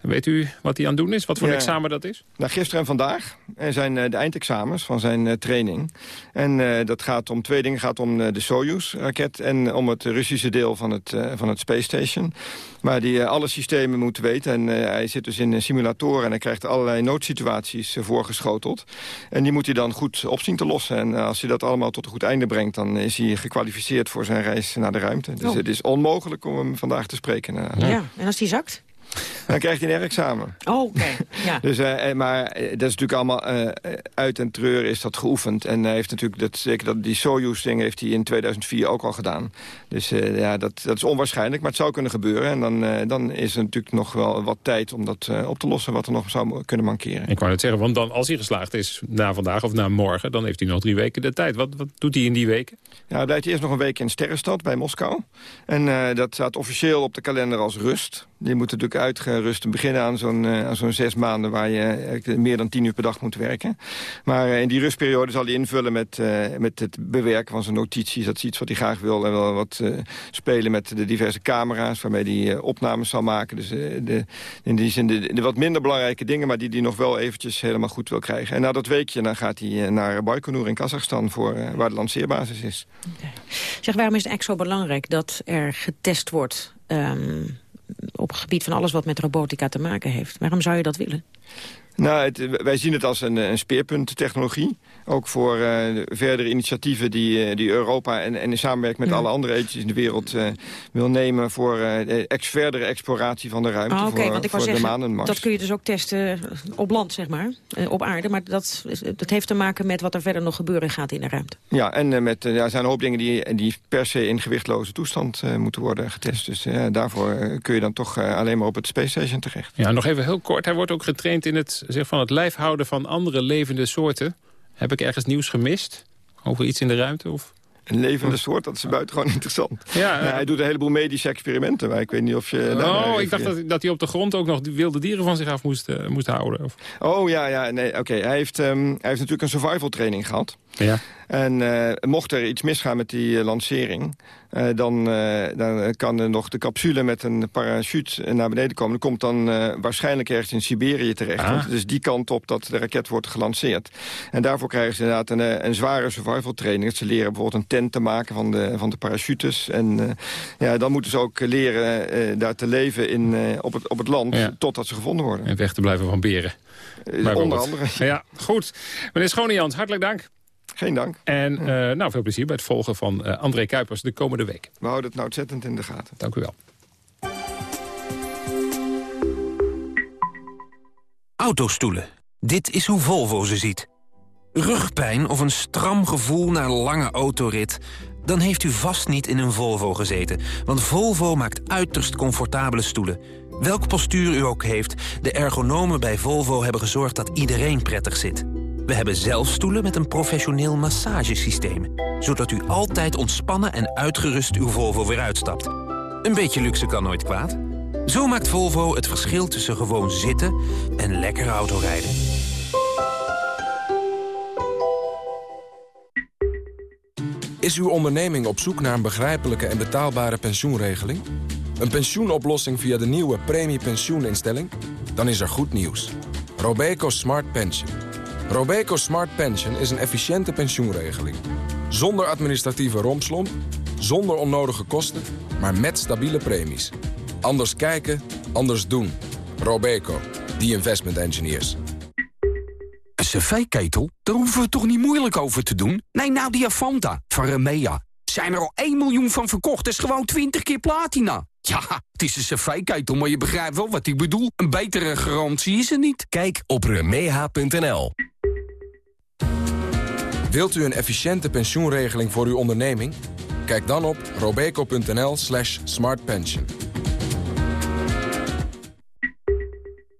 Weet u wat hij aan het doen is? Wat voor een Ja. examen dat is? Nou, gisteren en vandaag zijn eh, de eindexamens van zijn eh, training. En eh, dat gaat om twee dingen. Het gaat om eh, de Soyuz-raket en om het Russische deel van het, eh, van het Space Station. Maar die alle systemen moet weten. En eh, hij zit dus in eh, simulatoren en hij krijgt allerlei noodsituaties voorgeschoteld. En die moet hij dan goed op zien te lossen. En als hij dat allemaal tot een goed einde brengt... dan is hij gekwalificeerd voor zijn reis naar de ruimte. Dus Oh. het is onmogelijk om hem vandaag te spreken. Ja. en als die zakt? Dan krijgt hij een examen. Oh, oké. Ja. Dus, eh, eh, maar eh, dat is natuurlijk allemaal eh, uit en treur is dat geoefend. En hij heeft natuurlijk, dat, zeker dat, die Soyuz-ding heeft hij in 2004 ook al gedaan. Dus eh, ja, dat, dat is onwaarschijnlijk, maar het zou kunnen gebeuren. En dan, eh, dan is er natuurlijk nog wel wat tijd om dat op te lossen... wat er nog zou kunnen mankeren. Ik wou net zeggen, want dan, als hij geslaagd is na vandaag of na morgen... dan heeft hij nog drie weken de tijd. Wat, wat doet hij in die weken? Ja, hij blijft eerst nog een week in Sterrenstad bij Moskou. En eh, dat staat officieel op de kalender als rust. Je moet natuurlijk uitgerust beginnen aan zo'n eh, aan zo'n zes maanden... waar je eigenlijk meer dan tien uur per dag moet werken. Maar eh, in die rustperiode zal hij invullen met, eh, met het bewerken van zijn notities. Dat is iets wat hij graag wil. En wel wat eh, spelen met de diverse camera's waarmee hij eh, opnames zal maken. Dus eh, de, in die zin de, wat minder belangrijke dingen... maar die hij nog wel eventjes helemaal goed wil krijgen. En na dat weekje dan gaat hij eh, naar Baikonur in Kazachstan... Voor, eh, waar de lanceerbasis is. Zeg, waarom is het eigenlijk zo belangrijk dat er getest wordt... ehm, op het gebied van alles wat met robotica te maken heeft? Waarom zou je dat willen? Nou, het, wij zien het als een, een speerpunttechnologie. Ook voor uh, de verdere initiatieven die, uh, die Europa en, en in samenwerking met Ja. alle andere agencies in de wereld uh, wil nemen voor de ex verdere exploratie van de ruimte. Ah, Oké, voor, want ik voor wou de zeggen, maan en Mars. dat kun je dus ook testen op land, zeg maar, eh, op aarde. Maar dat, dat heeft te maken met wat er verder nog gebeuren gaat in de ruimte. Ja, en uh, met, uh, ja, er zijn een hoop dingen die, die per se in gewichtloze toestand uh, moeten worden getest. Dus uh, daarvoor kun je dan toch uh, alleen maar op het Space Station terecht. Ja, nog even heel kort. Hij wordt ook getraind in het zeg, van het lijf houden van andere levende soorten. Heb ik ergens nieuws gemist? Over iets in de ruimte? Of? Een levende soort, dat is buitengewoon interessant. Ja, Nou, hij doet een heleboel medische experimenten, maar ik weet niet of je... Oh, ik dacht dat, dat hij op de grond ook nog wilde dieren van zich af moest, eh, moest houden. Of... Oh ja, ja nee, oké. Hij, heeft, ehm, hij heeft natuurlijk een survival training gehad. Ja. En eh, mocht er iets misgaan met die eh, lancering... eh, dan, dan kan er nog de capsule met een parachute naar beneden komen. Dat komt dan waarschijnlijk ergens in Siberië terecht. Ah. Want het is die kant op dat de raket wordt gelanceerd. En daarvoor krijgen ze inderdaad een, een zware survival training. Ze leren bijvoorbeeld een tent te maken van de, van de parachutes. En ja, dan moeten ze ook leren daar te leven in, op, het, op het land... Ja. totdat ze gevonden worden. En weg te blijven van beren. Onder andere. Ja, goed. Meneer Schonians, hartelijk dank. Geen dank. En eh, nou, veel plezier bij het volgen van eh, André Kuipers de komende week. We houden het nou ontzettend in de gaten. Dank u wel. Autostoelen. Dit is hoe Volvo ze ziet. Rugpijn of een stram gevoel na een lange autorit? Dan heeft u vast niet in een Volvo gezeten. Want Volvo maakt uiterst comfortabele stoelen. Welk postuur u ook heeft, de ergonomen bij Volvo hebben gezorgd dat iedereen prettig zit. We hebben zelf stoelen met een professioneel massagesysteem. Zodat u altijd ontspannen en uitgerust uw Volvo weer uitstapt. Een beetje luxe kan nooit kwaad. Zo maakt Volvo het verschil tussen gewoon zitten en lekker autorijden. Is uw onderneming op zoek naar een begrijpelijke en betaalbare pensioenregeling? Een pensioenoplossing via de nieuwe premiepensioeninstelling? Dan is er goed nieuws. Robeco Smart Pension. Robeco Smart Pension is een efficiënte pensioenregeling. Zonder administratieve rompslomp, Zonder onnodige kosten, maar met stabiele premies. Anders kijken, anders doen. Robeco, the investment engineers. Een cv-ketel? Daar hoeven we toch niet moeilijk over te doen? Nee, nou die Avanta van Remea. Zijn er al 1 miljoen van verkocht, dat is gewoon 20 keer platina. Ja, het is een cv-ketel, maar je begrijpt wel wat ik bedoel. Een betere garantie is er niet. Kijk op remeha.nl. Wilt u een efficiënte pensioenregeling voor uw onderneming? Kijk dan op robeco.nl slash smartpension.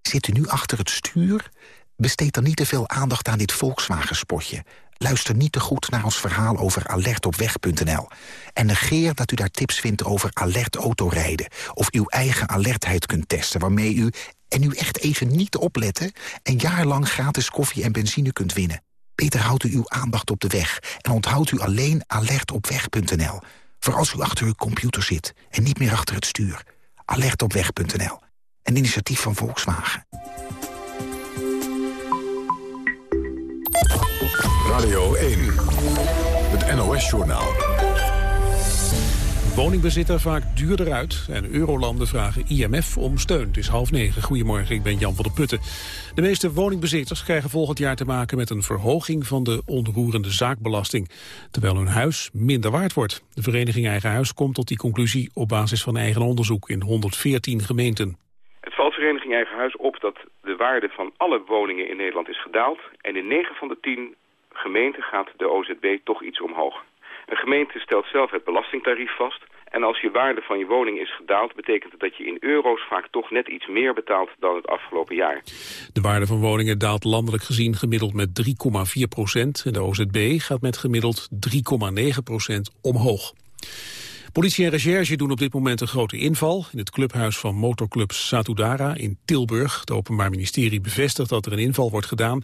Zit u nu achter het stuur? Besteed dan niet te veel aandacht aan dit Volkswagen-spotje. Luister niet te goed naar ons verhaal over alertopweg.nl. En negeer dat u daar tips vindt over alert autorijden... of uw eigen alertheid kunt testen waarmee u, en u echt even niet opletten... een jaar lang gratis koffie en benzine kunt winnen. Beter houdt u uw aandacht op de weg en onthoudt u alleen alertopweg.nl. Voor als u achter uw computer zit en niet meer achter het stuur. Alertopweg.nl. Een initiatief van Volkswagen. Radio 1, het NOS-journaal. Woningbezitter vaak duurder uit en eurolanden vragen IMF om steun. Het is half negen. Goedemorgen, ik ben Jan van der Putten. De meeste woningbezitters krijgen volgend jaar te maken met een verhoging van de onroerende zaakbelasting, terwijl hun huis minder waard wordt. De vereniging Eigen Huis komt tot die conclusie op basis van eigen onderzoek in 114 gemeenten. Het valt vereniging Eigen Huis op dat de waarde van alle woningen in Nederland is gedaald en in 9 van de 10 gemeenten gaat de OZB toch iets omhoog. Een gemeente stelt zelf het belastingtarief vast. En als je waarde van je woning is gedaald... betekent het dat je in euro's vaak toch net iets meer betaalt dan het afgelopen jaar. De waarde van woningen daalt landelijk gezien gemiddeld met 3,4 procent. En de OZB gaat met gemiddeld 3,9 procent omhoog. Politie en recherche doen op dit moment een grote inval in het clubhuis van motorclub Satudara in Tilburg. Het Openbaar Ministerie bevestigt dat er een inval wordt gedaan,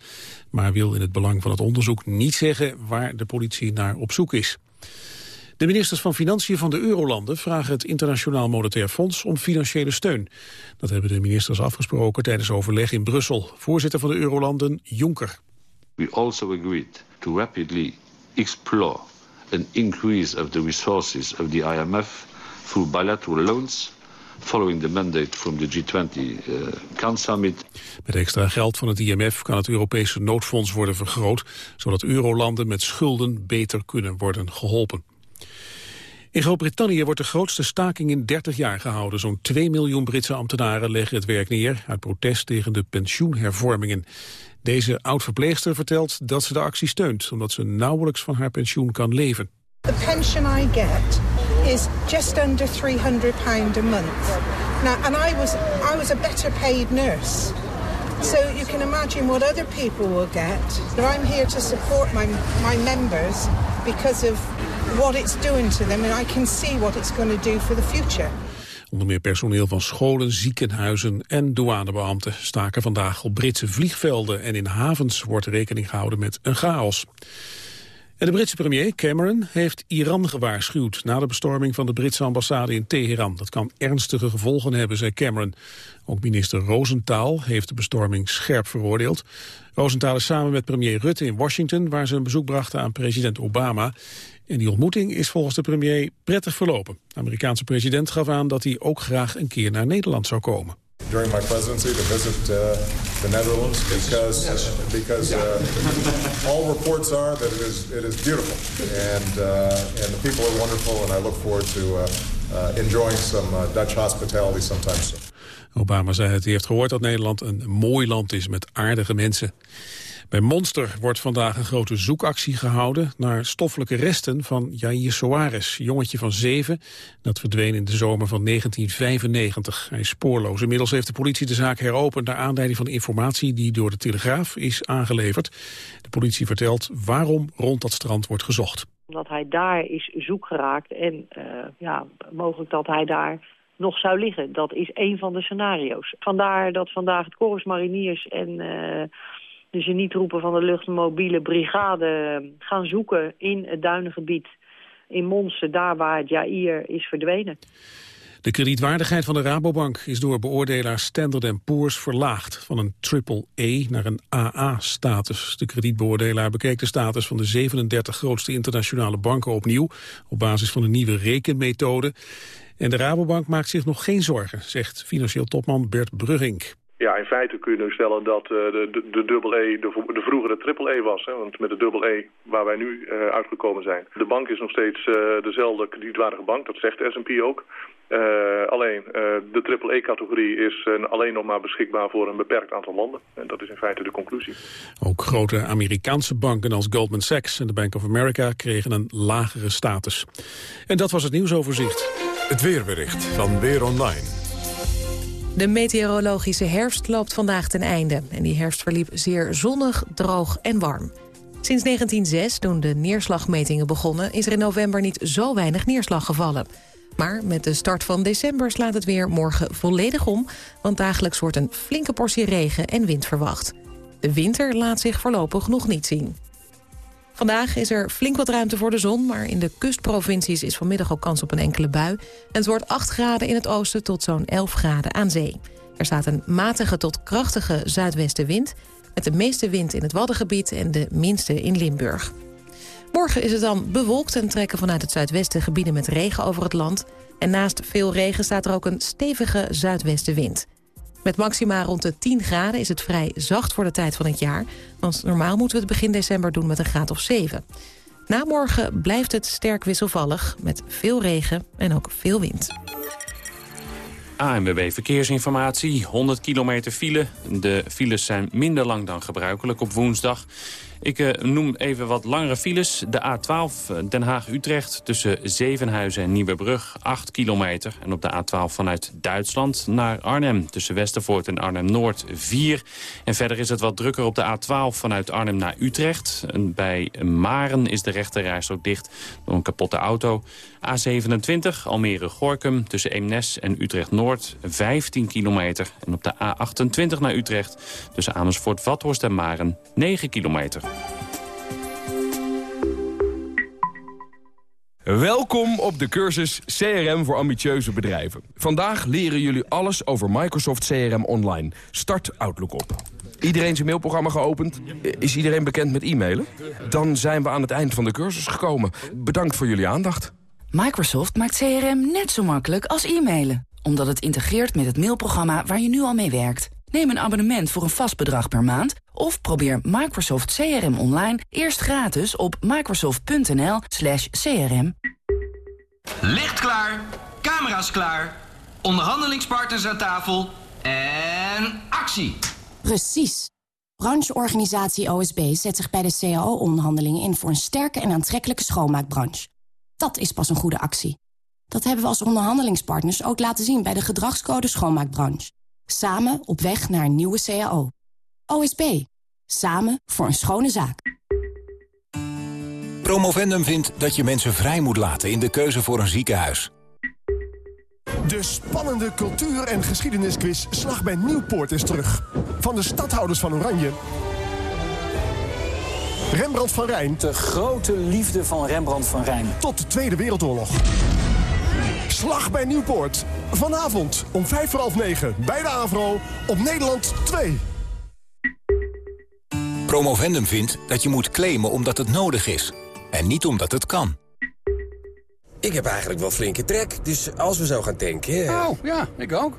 maar wil in het belang van het onderzoek niet zeggen waar de politie naar op zoek is. De ministers van Financiën van de Eurolanden vragen het Internationaal Monetair Fonds om financiële steun. Dat hebben de ministers afgesproken tijdens overleg in Brussel. Voorzitter van de Eurolanden, Juncker. We also agreed to rapidly explore an increase of the resources of the IMF through bilateral loans following the mandate from the G20 uh, Cannes Summit. Met extra geld van het IMF kan het Europese noodfonds worden vergroot, zodat eurolanden met schulden beter kunnen worden geholpen. In Groot-Brittannië wordt de grootste staking in 30 jaar gehouden. Zo'n 2 miljoen Britse ambtenaren leggen het werk neer... uit protest tegen de pensioenhervormingen. Deze oud-verpleegster vertelt dat ze de actie steunt... omdat ze nauwelijks van haar pensioen kan leven. The pension I get is just under 300 pound a month. Now, and I was, I was a better paid nurse. So you can imagine what other people will get. I'm here to support my, my members because of what it's doing to them. And I can see what it's going to do for the future. Onder meer personeel van scholen, ziekenhuizen en douanebeambten staken vandaag op Britse vliegvelden en in havens wordt rekening gehouden met een chaos. En de Britse premier Cameron heeft Iran gewaarschuwd... na de bestorming van de Britse ambassade in Teheran. Dat kan ernstige gevolgen hebben, zei Cameron. Ook minister Rosenthal heeft de bestorming scherp veroordeeld. Rosenthal is samen met premier Rutte in Washington... waar ze een bezoek brachten aan president Obama. En die ontmoeting is volgens de premier prettig verlopen. De Amerikaanse president gaf aan dat hij ook graag een keer naar Nederland zou komen. During my presidency to visit uh, the Netherlands because because uh, all reports are that it is it is beautiful and uh, and the people are wonderful and I look forward to uh, uh, enjoying some uh, Dutch hospitality sometime soon. Obama zei het, hij heeft gehoord dat Nederland een mooi land is met aardige mensen. Bij Monster wordt vandaag een grote zoekactie gehouden naar stoffelijke resten van Jair Soares, jongetje van zeven. Dat verdween in de zomer van 1995. Hij is spoorloos. Inmiddels heeft de politie de zaak heropend naar aanleiding van informatie die door de Telegraaf is aangeleverd. De politie vertelt waarom rond dat strand wordt gezocht. Omdat hij daar is zoek geraakt en uh, ja, mogelijk dat hij daar nog zou liggen. Dat is een van de scenario's. Vandaar dat vandaag het Corps Mariniers en uh, de genietroepen van de luchtmobiele brigade gaan zoeken in het duinengebied in Monsen, daar waar Jair is verdwenen. De kredietwaardigheid van de Rabobank is door beoordelaar Standard Poor's verlaagd van een triple-E naar een AA-status. De kredietbeoordelaar bekeek de status van de 37 grootste internationale banken opnieuw op basis van een nieuwe rekenmethode. En de Rabobank maakt zich nog geen zorgen, zegt financieel topman Bert Brugging. Ja, in feite kun je nu stellen dat uh, de, de, de dubbel E de, de vroegere triple E was. Hè, want met de dubbel E waar wij nu uh, uitgekomen zijn. De bank is nog steeds uh, dezelfde kredietwaardige bank, dat zegt de S&P ook. alleen de triple E-categorie is alleen nog maar beschikbaar voor een beperkt aantal landen. En dat is in feite de conclusie. Ook grote Amerikaanse banken als Goldman Sachs en de Bank of America kregen een lagere status. En dat was het nieuwsoverzicht. Het weerbericht van Weer Online. De meteorologische herfst loopt vandaag ten einde. En die herfst verliep zeer zonnig, droog en warm. Sinds 1906, toen de neerslagmetingen begonnen... is er in november niet zo weinig neerslag gevallen. Maar met de start van december slaat het weer morgen volledig om... want dagelijks wordt een flinke portie regen en wind verwacht. De winter laat zich voorlopig nog niet zien. Vandaag is er flink wat ruimte voor de zon... maar in de kustprovincies is vanmiddag ook kans op een enkele bui. En het wordt 8 graden in het oosten tot zo'n 11 graden aan zee. Er staat een matige tot krachtige zuidwestenwind... met de meeste wind in het Waddengebied en de minste in Limburg. Morgen is het dan bewolkt en trekken vanuit het zuidwesten gebieden met regen over het land. En naast veel regen staat er ook een stevige zuidwestenwind. Met maxima rond de 10 graden is het vrij zacht voor de tijd van het jaar. Want normaal moeten we het begin december doen met een graad of 7. Na morgen blijft het sterk wisselvallig met veel regen en ook veel wind. ANWB Verkeersinformatie, 100 kilometer file. De files zijn minder lang dan gebruikelijk op woensdag. Ik uh, noem even wat langere files. De A12 eh, Den Haag-Utrecht tussen Zevenhuizen en Nieuwebrug, 8 kilometer. En op de A12 vanuit Duitsland naar Arnhem tussen Westervoort en Arnhem-Noord, 4. En verder is het wat drukker op de A12 vanuit Arnhem naar Utrecht. En bij Maren is de rechterreis ook dicht door een kapotte auto. A27 Almere-Gorkum tussen Eemnes en Utrecht-Noord, 15 kilometer. En op de A28 naar Utrecht tussen Amersfoort-Vathorst en Maren, 9 kilometer. Welkom op de cursus CRM voor ambitieuze bedrijven. Vandaag leren jullie alles over Microsoft CRM Online. Start Outlook op. Iedereen zijn mailprogramma geopend? Is iedereen bekend met e-mailen? Dan zijn we aan het eind van de cursus gekomen. Bedankt voor jullie aandacht. Microsoft maakt CRM net zo makkelijk als e-mailen. Omdat het integreert met het mailprogramma waar je nu al mee werkt. Neem een abonnement voor een vast bedrag per maand... of probeer Microsoft CRM online eerst gratis op microsoft.nl crm. Licht klaar, camera's klaar, onderhandelingspartners aan tafel en actie. Precies. Brancheorganisatie OSB zet zich bij de CAO-onderhandelingen in... voor een sterke en aantrekkelijke schoonmaakbranche. Dat is pas een goede actie. Dat hebben we als onderhandelingspartners ook laten zien... bij de gedragscode schoonmaakbranche. Samen op weg naar een nieuwe CAO. OSB. Samen voor een schone zaak. Promovendum vindt dat je mensen vrij moet laten in de keuze voor een ziekenhuis. De spannende cultuur- en geschiedenisquiz Slag bij Nieuwpoort is terug. Van de stadhouders van Oranje... Rembrandt van Rijn. De grote liefde van Rembrandt van Rijn. Tot de Tweede Wereldoorlog. Slag bij Nieuwpoort. Vanavond om vijf voor half negen bij de AVRO op Nederland 2. Promovendum vindt dat je moet claimen omdat het nodig is. En niet omdat het kan. Ik heb eigenlijk wel flinke trek, dus als we zo gaan tanken... Oh, ja, ik ook.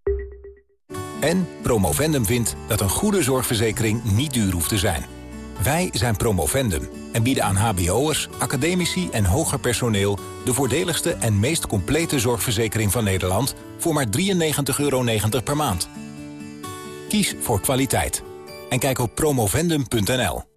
En Promovendum vindt dat een goede zorgverzekering niet duur hoeft te zijn. Wij zijn Promovendum en bieden aan hbo'ers, academici en hoger personeel... de voordeligste en meest complete zorgverzekering van Nederland... voor maar 93,90 euro per maand. Kies voor kwaliteit. En kijk op promovendum.nl.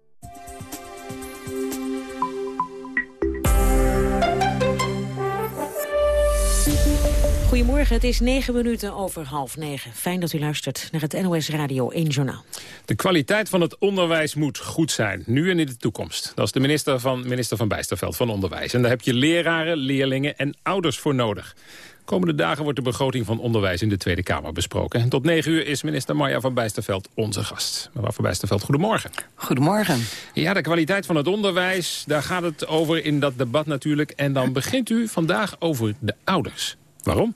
Goedemorgen, het is negen minuten over half negen. Fijn dat u luistert naar het NOS Radio 1 Journaal. De kwaliteit van het onderwijs moet goed zijn, nu en in de toekomst. Dat is de minister van, minister van Bijsterveld van Onderwijs. En daar heb je leraren, leerlingen en ouders voor nodig. Komende dagen wordt de begroting van onderwijs in de Tweede Kamer besproken. En tot negen uur is minister Marja van Bijsterveld onze gast. Mevrouw van Bijsterveld, goedemorgen. Goedemorgen. Ja, de kwaliteit van het onderwijs, daar gaat het over in dat debat natuurlijk. En dan begint u vandaag over de ouders. Waarom?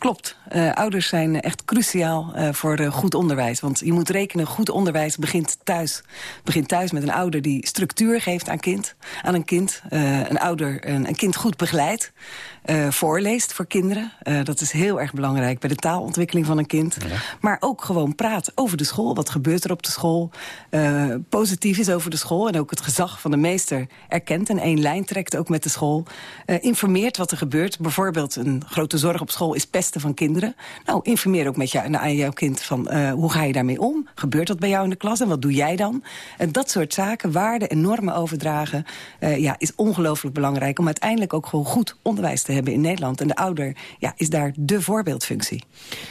Klopt. Uh, ouders zijn echt cruciaal uh, voor uh, goed onderwijs. Want je moet rekenen, goed onderwijs begint thuis. begint thuis met een ouder die structuur geeft aan, kind, aan een kind. een ouder een, een, kind goed begeleidt. voorleest voor kinderen. dat is heel erg belangrijk bij de taalontwikkeling van een kind. Ja. Maar ook gewoon praat over de school. Wat gebeurt er op de school? positief is over de school. En ook het gezag van de meester erkent. En één lijn trekt ook met de school. informeert wat er gebeurt. Bijvoorbeeld een grote zorg op school is van kinderen. Nou, informeer ook met jou, aan jouw kind van uh, hoe ga je daarmee om? Gebeurt dat bij jou in de klas en wat doe jij dan? En dat soort zaken, waarden en normen overdragen... Uh, ja, is ongelooflijk belangrijk om uiteindelijk ook gewoon goed onderwijs te hebben in Nederland. En de ouder ja, is daar de voorbeeldfunctie.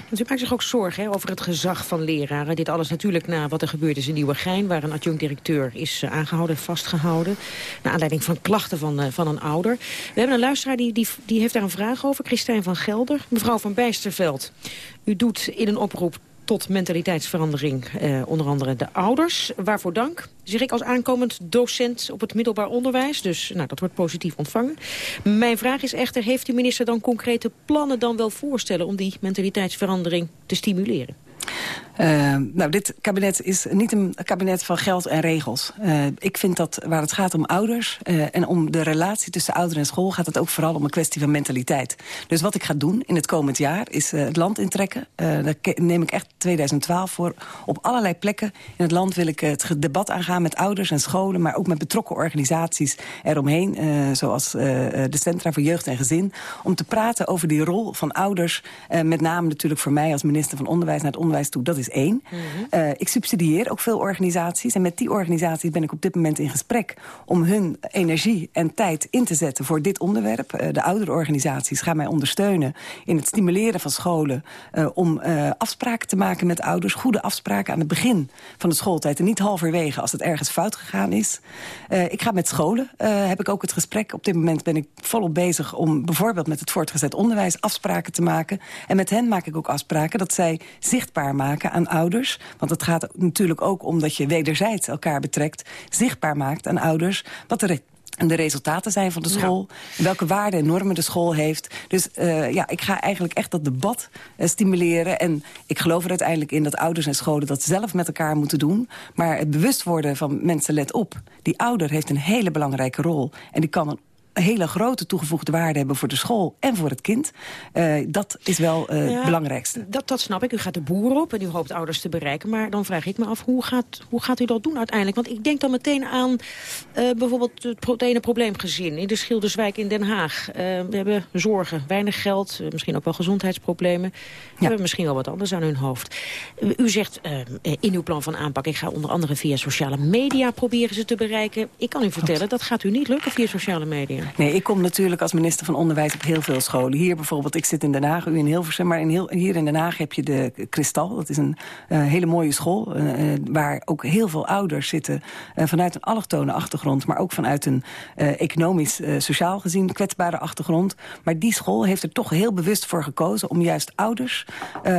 Want u maakt zich ook zorgen hè, over het gezag van leraren. Dit alles natuurlijk na wat er gebeurd is in Nieuwegein... waar een adjunct-directeur is uh, aangehouden, vastgehouden... naar aanleiding van klachten van, van een ouder. We hebben een luisteraar die, die, die heeft daar een vraag over, Christijn van Gelder. Mevrouw van Bijsterveld, u doet in een oproep tot mentaliteitsverandering, eh, onder andere de ouders. Waarvoor dank, zeg ik als aankomend docent op het middelbaar onderwijs. Dus nou, dat wordt positief ontvangen. Mijn vraag is echter, heeft de minister dan concrete plannen dan wel voorstellen... om die mentaliteitsverandering te stimuleren? Uh, nou, dit kabinet is niet een kabinet van geld en regels. Uh, ik vind dat waar het gaat om ouders uh, en om de relatie tussen ouder en school... gaat het ook vooral om een kwestie van mentaliteit. Dus wat ik ga doen in het komend jaar is het land intrekken. daar neem ik echt 2012 voor. Op allerlei plekken in het land wil ik het debat aangaan met ouders en scholen... maar ook met betrokken organisaties eromheen. zoals de Centra voor Jeugd en Gezin. Om te praten over die rol van ouders. met name natuurlijk voor mij als minister van Onderwijs naar het onderwijs toe. Dat is één. Mm -hmm. uh, ik subsidieer ook veel organisaties. En met die organisaties ben ik op dit moment in gesprek... om hun energie en tijd in te zetten voor dit onderwerp. Uh, de oudere organisaties gaan mij ondersteunen... in het stimuleren van scholen... Uh, om afspraken te maken met ouders. Goede afspraken aan het begin van de schooltijd. En niet halverwege als het ergens fout gegaan is. ik ga met scholen, heb ik ook het gesprek. Op dit moment ben ik volop bezig om bijvoorbeeld met het voortgezet onderwijs... afspraken te maken. En met hen maak ik ook afspraken dat zij zichtbaar maken aan ouders. Want het gaat natuurlijk ook om dat je wederzijds elkaar betrekt. Zichtbaar maakt aan ouders wat er de resultaten zijn van de school. Ja. Welke waarden en normen de school heeft. Dus uh, ja, ik ga eigenlijk echt dat debat uh, stimuleren. En ik geloof er uiteindelijk in dat ouders en scholen dat zelf met elkaar moeten doen. Maar het bewust worden van mensen, let op. Die ouder heeft een hele belangrijke rol. En die kan een hele grote toegevoegde waarde hebben voor de school en voor het kind. Uh, dat is wel uh, ja, het belangrijkste. Dat, dat snap ik. U gaat de boer op en u hoopt ouders te bereiken. Maar dan vraag ik me af, hoe gaat, hoe gaat u dat doen uiteindelijk? Want ik denk dan meteen aan uh, bijvoorbeeld het ene probleemgezin in de Schilderswijk in Den Haag. we hebben zorgen, weinig geld, misschien ook wel gezondheidsproblemen. We ja. hebben misschien wel wat anders aan hun hoofd. U zegt in uw plan van aanpak, ik ga onder andere via sociale media proberen ze te bereiken. Ik kan u vertellen, dat gaat u niet lukken via sociale media. Nee, ik kom natuurlijk als minister van Onderwijs op heel veel scholen. Hier bijvoorbeeld, ik zit in Den Haag, u in Hilversum... maar in heel, hier in Den Haag heb je de Kristal. Dat is een uh, hele mooie school... Uh, waar ook heel veel ouders zitten... Vanuit een allochtone achtergrond... maar ook vanuit een economisch, sociaal gezien kwetsbare achtergrond. Maar die school heeft er toch heel bewust voor gekozen... om juist ouders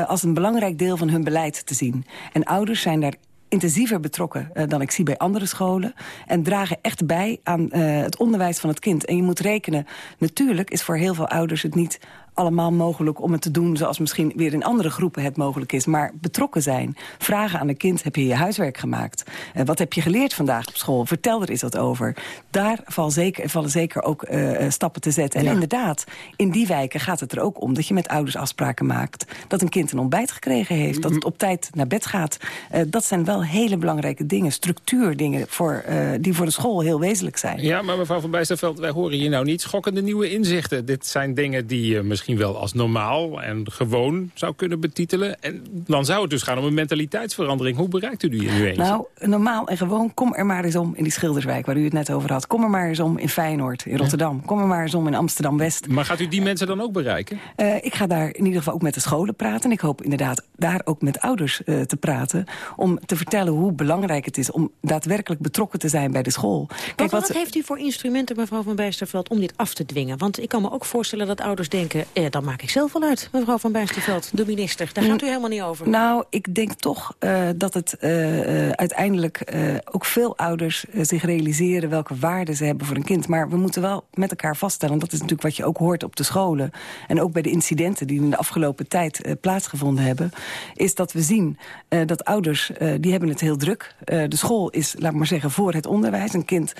als een belangrijk deel van hun beleid te zien. En ouders zijn daar intensiever betrokken uh, dan ik zie bij andere scholen. En dragen echt bij aan uh, het onderwijs van het kind. En je moet rekenen, natuurlijk is voor heel veel ouders het niet allemaal mogelijk om het te doen... zoals misschien weer in andere groepen het mogelijk is. Maar betrokken zijn. Vragen aan een kind, heb je je huiswerk gemaakt? Uh, wat heb je geleerd vandaag op school? Vertel er eens wat over. Daar val zeker, vallen zeker ook uh, stappen te zetten. En ja. inderdaad, in die wijken gaat het er ook om... dat je met ouders afspraken maakt. Dat een kind een ontbijt gekregen heeft. Dat het op tijd naar bed gaat. Uh, dat zijn wel hele belangrijke dingen. Structuurdingen voor, die voor de school heel wezenlijk zijn. Ja, maar mevrouw Van Bijsterveld, wij horen hier nou niet schokkende nieuwe inzichten. Dit zijn dingen die misschien misschien wel als normaal en gewoon zou kunnen betitelen. En dan zou het dus gaan om een mentaliteitsverandering. Hoe bereikt u die nu eens? Nou, normaal en gewoon, kom er maar eens om in die Schilderswijk... waar u het net over had. Kom er maar eens om in Feyenoord, in Rotterdam. Kom er maar eens om in Amsterdam-West. Maar gaat u die mensen dan ook bereiken? Uh, ik ga daar in ieder geval ook met de scholen praten. Ik hoop inderdaad daar ook met ouders uh, te praten... om te vertellen hoe belangrijk het is om daadwerkelijk betrokken te zijn bij de school. Kijk, wat, wat heeft u voor instrumenten, mevrouw Van Bijsterveld, om dit af te dwingen? Want ik kan me ook voorstellen dat ouders denken... Eh, dan maak ik zelf wel uit, mevrouw Van Bijsterveld, de minister. Daar gaat u helemaal niet over. Nou, ik denk toch uh, dat het uh, uiteindelijk uh, ook veel ouders zich realiseren... welke waarden ze hebben voor een kind. Maar we moeten wel met elkaar vaststellen... dat is natuurlijk wat je ook hoort op de scholen... en ook bij de incidenten die in de afgelopen tijd plaatsgevonden hebben... is dat we zien dat ouders, die hebben het heel druk. de school is, laat maar zeggen, voor het onderwijs. Een kind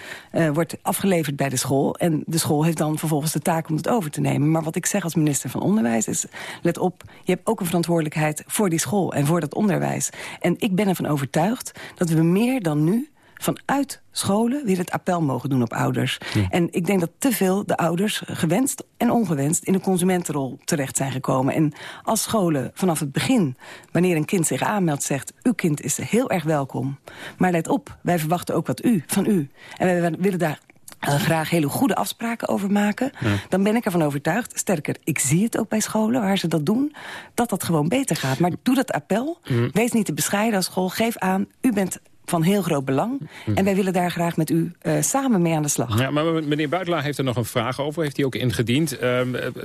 wordt afgeleverd bij de school... en de school heeft dan vervolgens de taak om het over te nemen. Maar wat ik zeg als minister van Onderwijs is... let op, je hebt ook een verantwoordelijkheid voor die school en voor dat onderwijs. En ik ben ervan overtuigd dat we meer dan nu vanuit scholen weer het appel mogen doen op ouders. En ik denk dat te veel de ouders, gewenst en ongewenst... in de consumentenrol terecht zijn gekomen. En als scholen vanaf het begin, wanneer een kind zich aanmeldt... zegt, uw kind is heel erg welkom. Maar let op, wij verwachten ook wat u, van u. En wij willen daar uh, graag hele goede afspraken over maken... Ja. dan ben ik ervan overtuigd, sterker, ik zie het ook bij scholen waar ze dat doen... dat dat gewoon beter gaat. Maar doe dat appel, mm. wees niet te bescheiden als school... geef aan, u bent van heel groot belang. Mm. En wij willen daar graag met u uh, samen mee aan de slag. Ja, maar meneer Buitelaar heeft er nog een vraag over. Heeft hij ook ingediend. Uh,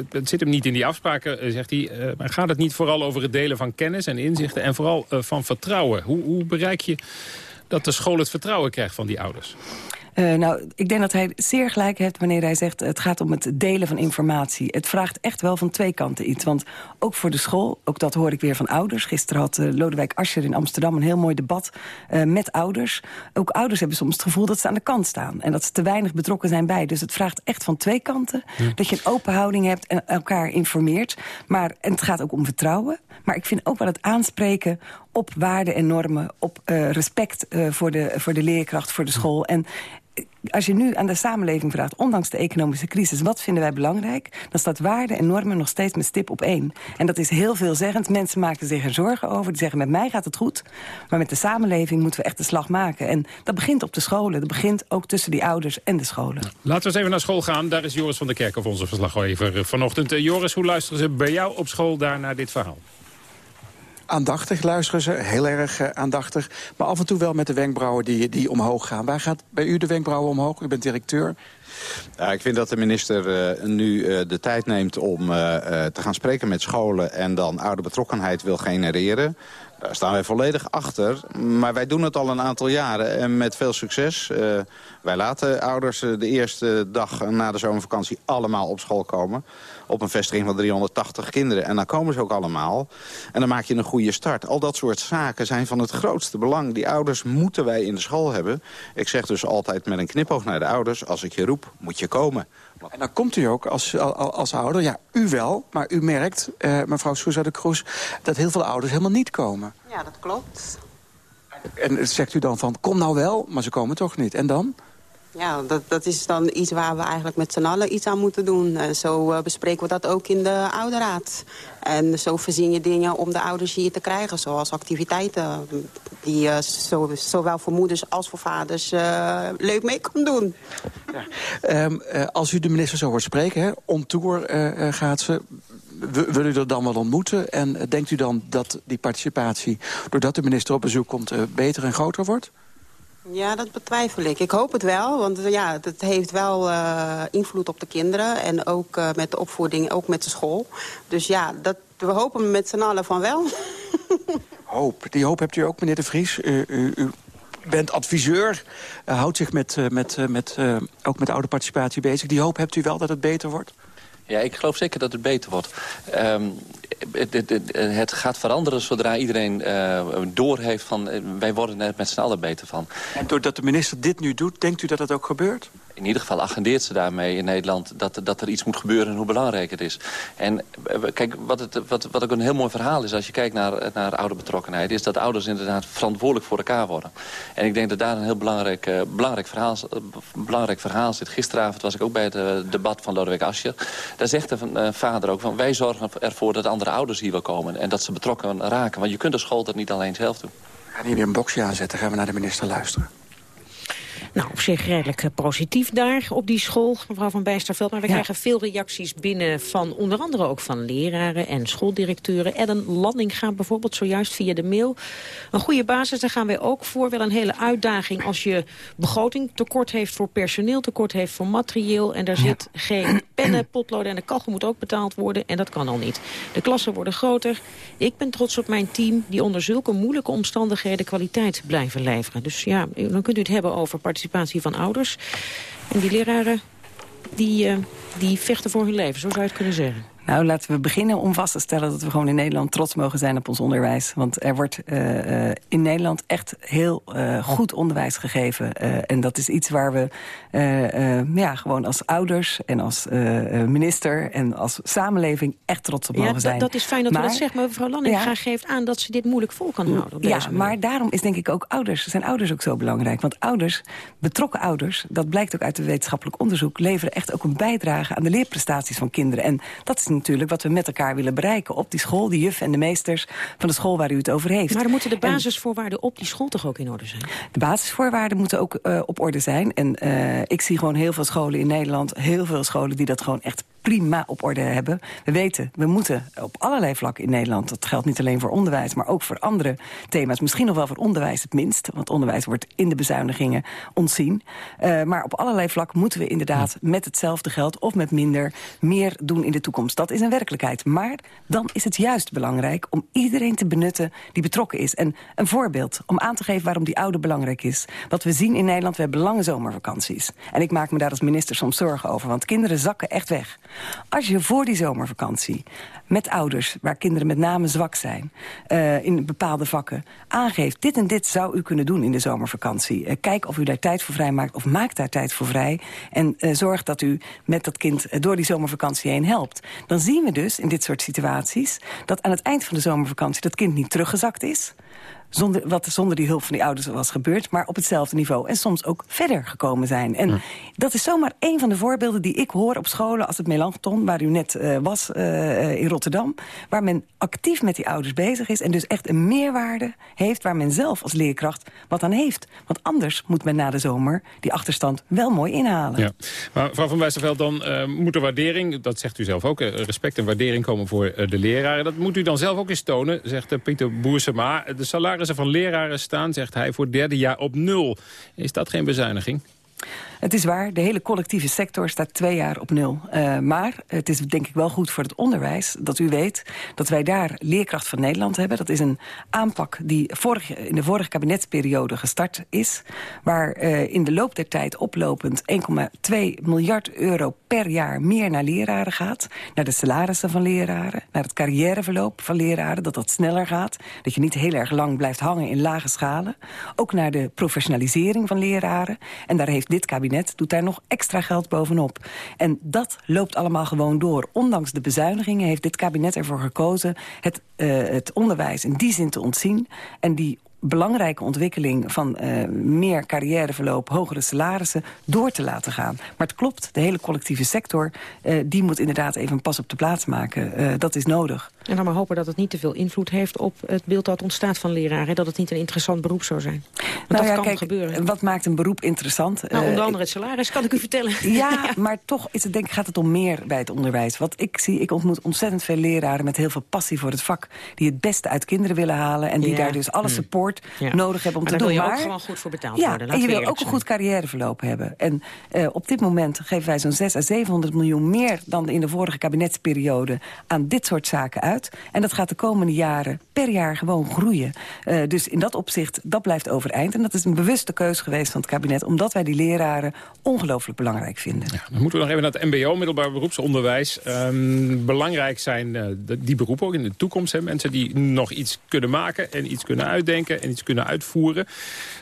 het zit hem niet in die afspraken, zegt hij. Uh, maar gaat het niet vooral over het delen van kennis en inzichten... en vooral van vertrouwen? Hoe, hoe bereik je dat de school het vertrouwen krijgt van die ouders? Uh, nou, ik denk dat hij zeer gelijk heeft wanneer hij zegt... het gaat om het delen van informatie. Het vraagt echt wel van twee kanten iets. Want ook voor de school, ook dat hoor ik weer van ouders. Gisteren had uh, Lodewijk Asscher in Amsterdam een heel mooi debat uh, met ouders. Ook ouders hebben soms het gevoel dat ze aan de kant staan. En dat ze te weinig betrokken zijn bij. Dus het vraagt echt van twee kanten. Ja. Dat je een open houding hebt en elkaar informeert. Maar en het gaat ook om vertrouwen. Maar ik vind ook wel het aanspreken op waarden en normen... op respect voor, de, voor de leerkracht, voor de school. En als je nu aan de samenleving vraagt, ondanks de economische crisis... wat vinden wij belangrijk, dan staat waarden en normen nog steeds met stip op één. En dat is heel veelzeggend. Mensen maken zich er zorgen over. Die zeggen, met mij gaat het goed. Maar met de samenleving moeten we echt de slag maken. En dat begint op de scholen. Dat begint ook tussen die ouders en de scholen. Laten we eens even naar school gaan. Daar is Joris van der Kerk of onze verslaggever vanochtend. Joris, hoe luisteren ze bij jou op school daar naar dit verhaal? Aandachtig luisteren ze, heel erg uh, aandachtig. Maar af en toe wel met de wenkbrauwen die, die omhoog gaan. Waar gaat bij u de wenkbrauwen omhoog? U bent directeur. Ja, ik vind dat de minister uh, nu uh, de tijd neemt om te gaan spreken met scholen... en dan ouderbetrokkenheid wil genereren. Daar staan wij volledig achter. Maar wij doen het al een aantal jaren en met veel succes. Wij laten ouders de eerste dag na de zomervakantie allemaal op school komen op een vestiging van 380 kinderen. En dan komen ze ook allemaal. En dan maak je een goede start. Al dat soort zaken zijn van het grootste belang. Die ouders moeten wij in de school hebben. Ik zeg dus altijd met een knipoog naar de ouders... als ik je roep, moet je komen. En dan komt u ook als, als ouder, ja, u wel, maar u merkt, eh, mevrouw Sousa de Kroes... dat heel veel ouders helemaal niet komen. Ja, dat klopt. En zegt u dan van, kom nou wel, maar ze komen toch niet. En dan? Ja, dat, dat is dan iets waar we eigenlijk met z'n allen iets aan moeten doen. En zo uh, bespreken we dat ook in de ouderraad. En zo voorzien je dingen om de ouders hier te krijgen. Zoals activiteiten die uh, zo, zowel voor moeders als voor vaders uh, leuk mee kan doen. Ja. Um, als u de minister zo hoort spreken, hè, tour gaat ze... Wil u er dan wel ontmoeten? En denkt u dan dat die participatie, doordat de minister op bezoek komt... beter en groter wordt? Ja, dat betwijfel ik. Ik hoop het wel, want ja, het heeft wel uh, invloed op de kinderen... en ook uh, met de opvoeding, ook met de school. Dus ja, dat, we hopen met z'n allen van wel. Hoop. Die hoop hebt u ook, meneer de Vries. U, u, u bent adviseur, uh, houdt zich met, met, met, ook met oude participatie bezig. Die hoop hebt u wel dat het beter wordt? Ja, ik geloof zeker dat het beter wordt. Um, het, het, het, gaat veranderen zodra iedereen uh, doorheeft van... Uh, wij worden er met z'n allen beter van. En doordat de minister dit nu doet, denkt u dat het ook gebeurt? In ieder geval agendeert ze daarmee in Nederland... dat, dat er iets moet gebeuren en hoe belangrijk het is. En kijk, wat, het, wat, wat ook een heel mooi verhaal is... als je kijkt naar, naar ouderbetrokkenheid... is dat ouders inderdaad verantwoordelijk voor elkaar worden. En ik denk dat daar een heel belangrijk, belangrijk, verhaal, belangrijk verhaal zit. Gisteravond was ik ook bij het debat van Lodewijk Asscher. Daar zegt de vader ook van... wij zorgen ervoor dat andere ouders hier wel komen... en dat ze betrokken raken. Want je kunt de school dat niet alleen zelf doen. Gaan weer een boxje aanzetten, gaan we naar de minister luisteren. Nou, op zich redelijk eh, positief daar op die school, mevrouw Van Bijsterveld. Maar we krijgen veel reacties binnen van onder andere ook van leraren en schooldirecteuren. Ellen Landing gaat bijvoorbeeld zojuist via de mail. Een goede basis, daar gaan wij ook voor. Wel een hele uitdaging als je begroting tekort heeft voor personeel, tekort heeft voor materieel. En daar zit geen pennen, potloden en de kachel moet ook betaald worden. En dat kan al niet. De klassen worden groter. Ik ben trots op mijn team die onder zulke moeilijke omstandigheden kwaliteit blijven leveren. Dus ja, dan kunt u het hebben over participatie participatie van ouders. En die leraren die, uh, die vechten voor hun leven, zo zou je het kunnen zeggen. Nou, laten we beginnen om vast te stellen dat we gewoon in Nederland trots mogen zijn op ons onderwijs. Want er wordt uh, in Nederland echt heel uh, goed onderwijs gegeven. en dat is iets waar we ja, gewoon als ouders en als minister en als samenleving echt trots op mogen ja, zijn. dat is fijn dat maar, u dat zegt, maar mevrouw Lanning ja, geeft aan dat ze dit moeilijk vol kan houden. ja, maar daarom is denk ik ook ouders, zijn ouders ook zo belangrijk. Want ouders, betrokken ouders, dat blijkt ook uit het wetenschappelijk onderzoek, leveren echt ook een bijdrage aan de leerprestaties van kinderen. En dat is natuurlijk wat we met elkaar willen bereiken. Op die school, die juf en de meesters van de school waar u het over heeft. Maar dan moeten de basisvoorwaarden op die school toch ook in orde zijn? De basisvoorwaarden moeten ook uh, op orde zijn. En uh, ik zie gewoon heel veel scholen in Nederland, heel veel scholen die dat gewoon echt prima op orde hebben. We weten, we moeten op allerlei vlakken in Nederland... dat geldt niet alleen voor onderwijs, maar ook voor andere thema's. Misschien nog wel voor onderwijs het minst. Want onderwijs wordt in de bezuinigingen ontzien. Uh, maar op allerlei vlakken moeten we inderdaad met hetzelfde geld... of met minder meer doen in de toekomst. Dat is een werkelijkheid. Maar dan is het juist belangrijk om iedereen te benutten die betrokken is. En een voorbeeld om aan te geven waarom die oude belangrijk is. Wat we zien in Nederland, we hebben lange zomervakanties. En ik maak me daar als minister soms zorgen over. Want kinderen zakken echt weg. Als je voor die zomervakantie met ouders, waar kinderen met name zwak zijn... Uh, in bepaalde vakken, aangeeft... dit en dit zou u kunnen doen in de zomervakantie. Uh, kijk of u daar tijd voor vrij maakt, of maak daar tijd voor vrij. En uh, zorg dat u met dat kind door die zomervakantie heen helpt. Dan zien we dus in dit soort situaties... dat aan het eind van de zomervakantie dat kind niet teruggezakt is zonder, wat zonder die hulp van die ouders was gebeurd... maar op hetzelfde niveau en soms ook verder gekomen zijn. En dat is zomaar een van de voorbeelden die ik hoor op scholen... als het Melanchthon, waar u net uh, was uh, in Rotterdam... waar men actief met die ouders bezig is... en dus echt een meerwaarde heeft waar men zelf als leerkracht wat aan heeft. Want anders moet men na de zomer die achterstand wel mooi inhalen. Ja. Maar mevrouw Van Wijsterveld, dan uh, moet er waardering... dat zegt u zelf ook, respect en waardering komen voor de leraren. Dat moet u dan zelf ook eens tonen, zegt Pieter Boersema. De van leraren staan, zegt hij, voor derde jaar op nul. Is dat geen bezuiniging? Het is waar, de hele collectieve sector staat twee jaar op nul. Uh, maar het is denk ik wel goed voor het onderwijs dat u weet... dat wij daar Leerkracht van Nederland hebben. Dat is een aanpak die in de vorige kabinetsperiode gestart is... waar uh, in de loop der tijd oplopend 1,2 miljard euro per jaar meer naar leraren gaat. Naar de salarissen van leraren, naar het carrièreverloop van leraren... dat dat sneller gaat, dat je niet heel erg lang blijft hangen in lage schalen. Ook naar de professionalisering van leraren. En daar heeft dit kabinet doet daar nog extra geld bovenop. En dat loopt allemaal gewoon door. Ondanks de bezuinigingen heeft dit kabinet ervoor gekozen... het, uh, het onderwijs in die zin te ontzien... en die belangrijke ontwikkeling van uh, meer carrièreverloop, hogere salarissen, door te laten gaan. Maar het klopt, de hele collectieve sector, uh, die moet inderdaad even pas op de plaats maken. Dat is nodig. En dan maar hopen dat het niet te veel invloed heeft op het beeld dat ontstaat van leraren. Dat het niet een interessant beroep zou zijn. Want nou dat ja, kan kijk, gebeuren. Wat maakt een beroep interessant? Nou, onder andere het salaris, kan ik u vertellen. Ja, ja, maar toch is het, denk, gaat het om meer bij het onderwijs. Wat ik zie, ik ontmoet ontzettend veel leraren met heel veel passie voor het vak. Die het beste uit kinderen willen halen. En die ja. daar dus alle support ja. nodig hebben om maar te doen. Wil je maar ook gewoon goed voor betaald ja, worden. En je wil ook een goed carrièreverloop hebben. En uh, op dit moment geven wij zo'n 6 à 700 miljoen meer dan in de vorige kabinetsperiode aan dit soort zaken uit. En dat gaat de komende jaren per jaar gewoon groeien. Uh, dus in dat opzicht, dat blijft overeind. En dat is een bewuste keuze geweest van het kabinet... omdat wij die leraren ongelooflijk belangrijk vinden. Ja, dan moeten we nog even naar het mbo, middelbaar beroepsonderwijs. Um, belangrijk zijn uh, die beroepen ook in de toekomst. Hè? Mensen die nog iets kunnen maken en iets kunnen uitdenken. en iets kunnen uitvoeren.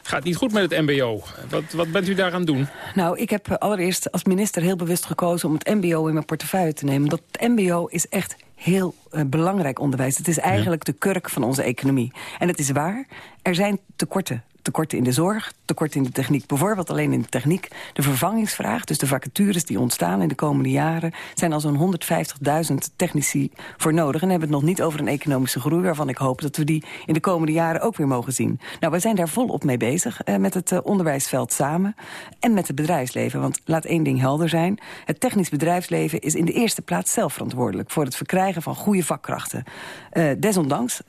Gaat niet goed met het mbo. Wat, wat bent u daaraan doen? Nou, ik heb allereerst als minister heel bewust gekozen... om het mbo in mijn portefeuille te nemen. Dat het mbo is echt heel uh, belangrijk onderwijs. Het is eigenlijk de kurk van onze economie. En het is waar, er zijn tekorten tekorten in de zorg, tekorten in de techniek. Bijvoorbeeld alleen in de techniek. De vervangingsvraag, dus de vacatures die ontstaan in de komende jaren... zijn al zo'n 150.000 technici voor nodig. En hebben het nog niet over een economische groei... waarvan ik hoop dat we die in de komende jaren ook weer mogen zien. Nou, we zijn daar volop mee bezig eh, met het uh, onderwijsveld samen. En met het bedrijfsleven. Want laat één ding helder zijn. Het technisch bedrijfsleven is in de eerste plaats zelf verantwoordelijk... voor het verkrijgen van goede vakkrachten. Uh, desondanks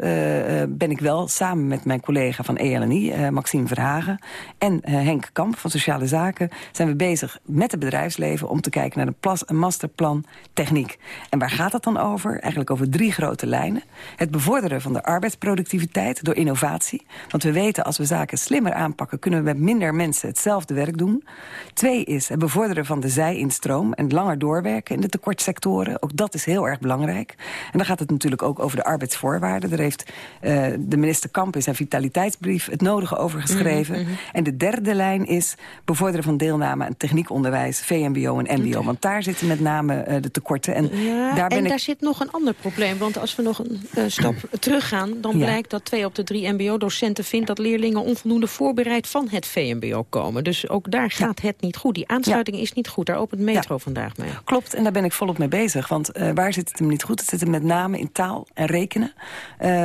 ben ik wel samen met mijn collega van ELNI... Maxime Verhagen en uh, Henk Kamp van Sociale Zaken... zijn we bezig met het bedrijfsleven om te kijken naar een, masterplan techniek. En waar gaat dat dan over? Eigenlijk over drie grote lijnen. Het bevorderen van de arbeidsproductiviteit door innovatie. Want we weten, als we zaken slimmer aanpakken... kunnen we met minder mensen hetzelfde werk doen. Twee is het bevorderen van de zij-instroom... en langer doorwerken in de tekortsectoren. Ook dat is heel erg belangrijk. En dan gaat het natuurlijk ook over de arbeidsvoorwaarden. Daar heeft uh, de minister Kamp in zijn vitaliteitsbrief... het nodige over geschreven. Mm -hmm. En de derde lijn is bevorderen van deelname aan techniekonderwijs, VMBO en MBO. Want daar zitten met name uh, de tekorten. En, ja, daar, ben en ik... daar zit nog een ander probleem. Want als we nog een uh, stap teruggaan, dan ja. blijkt dat twee op de drie MBO-docenten vindt dat leerlingen onvoldoende voorbereid van het VMBO komen. Dus ook daar gaat ja. het niet goed. Die aansluiting is niet goed. Daar opent Metro vandaag mee. Klopt, en daar ben ik volop mee bezig. Want uh, waar zit het hem niet goed? Het zit hem met name in taal en rekenen.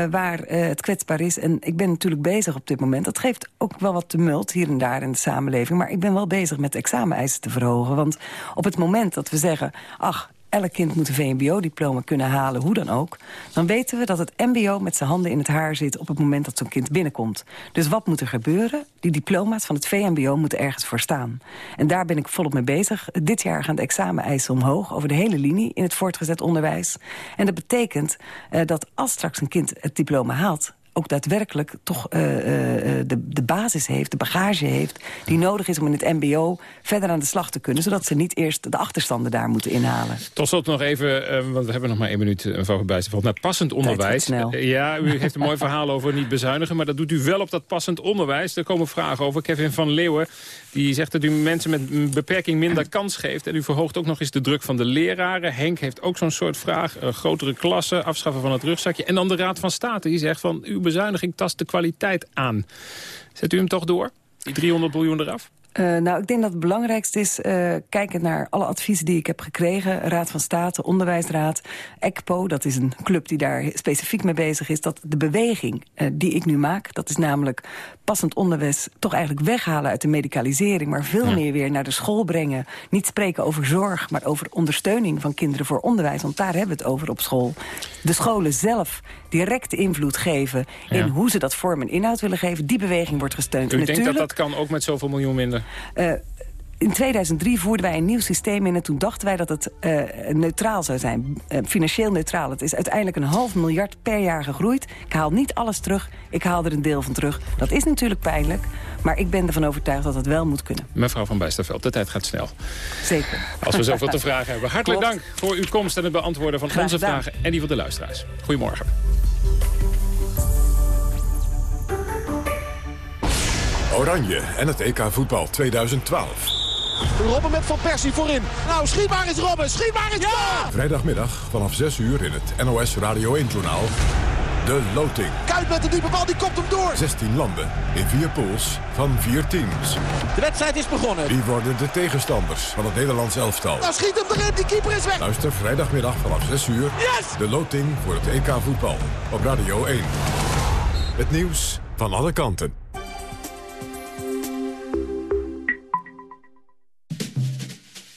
waar het kwetsbaar is. En ik ben natuurlijk bezig op dit moment. Dat geeft ook wel wat tumult hier en daar in de samenleving. Maar ik ben wel bezig met exameneisen te verhogen. Want op het moment dat we zeggen... ach, elk kind moet een VMBO-diploma kunnen halen, hoe dan ook... dan weten we dat het mbo met zijn handen in het haar zit... op het moment dat zo'n kind binnenkomt. Dus wat moet er gebeuren? Die diploma's van het VMBO moeten ergens voor staan. En daar ben ik volop mee bezig. Dit jaar gaan de exameneisen omhoog... over de hele linie in het voortgezet onderwijs. En dat betekent uh, dat als straks een kind het diploma haalt ook daadwerkelijk toch uh, uh, de, de basis heeft, de bagage heeft... die nodig is om in het mbo verder aan de slag te kunnen... zodat ze niet eerst de achterstanden daar moeten inhalen. Tot slot nog even, uh, want we hebben nog maar één minuut van bijstand. Naar passend onderwijs. ja, u heeft een mooi verhaal over niet bezuinigen... maar dat doet u wel op dat passend onderwijs. Er komen vragen over. Kevin van Leeuwen die zegt dat u mensen met een beperking minder kans geeft... en u verhoogt ook nog eens de druk van de leraren. Henk heeft ook zo'n soort vraag. grotere klassen, afschaffen van het rugzakje. En dan de Raad van State, die zegt van... uw bezuiniging tast de kwaliteit aan. Zet u hem toch door? Die 300 miljoen eraf? Uh, nou, ik denk dat het belangrijkste is, uh, kijkend naar alle adviezen die ik heb gekregen... Raad van State, Onderwijsraad, ECPO, dat is een club die daar specifiek mee bezig is... dat de beweging uh, die ik nu maak, dat is namelijk passend onderwijs... toch eigenlijk weghalen uit de medicalisering... maar veel ja. meer weer naar de school brengen. Niet spreken over zorg, maar over ondersteuning van kinderen voor onderwijs. Want daar hebben we het over op school. De scholen zelf directe invloed geven in ja. hoe ze dat vorm en inhoud willen geven. Die beweging wordt gesteund. U denkt Natuurlijk, dat dat kan ook met zoveel miljoen minder? Uh, in 2003 voerden wij een nieuw systeem in... en toen dachten wij dat het uh, neutraal zou zijn. Uh, financieel neutraal. Het is uiteindelijk een half miljard per jaar gegroeid. Ik haal niet alles terug. Ik haal er een deel van terug. Dat is natuurlijk pijnlijk. Maar ik ben ervan overtuigd dat het wel moet kunnen. Mevrouw van Bijsterveld, de tijd gaat snel. Zeker. Als we zoveel te vragen hebben. Hartelijk Klopt. dank voor uw komst en het beantwoorden van Graag onze gedaan. vragen... en die van de luisteraars. Goedemorgen. Oranje en het EK voetbal 2012. Robben met Van Persie voorin. Nou, schiet maar eens Robben, schiet maar eens ja! Vrijdagmiddag vanaf 6 uur in het NOS Radio 1-journaal. De loting. Kuit met de diepe bal, die komt hem door. 16 landen in vier pools van vier teams. De wedstrijd is begonnen. Wie worden de tegenstanders van het Nederlands elftal? Nou schiet hem erin, die keeper is weg. Luister vrijdagmiddag vanaf 6 uur. Yes! De loting voor het EK voetbal op Radio 1. Het nieuws van alle kanten.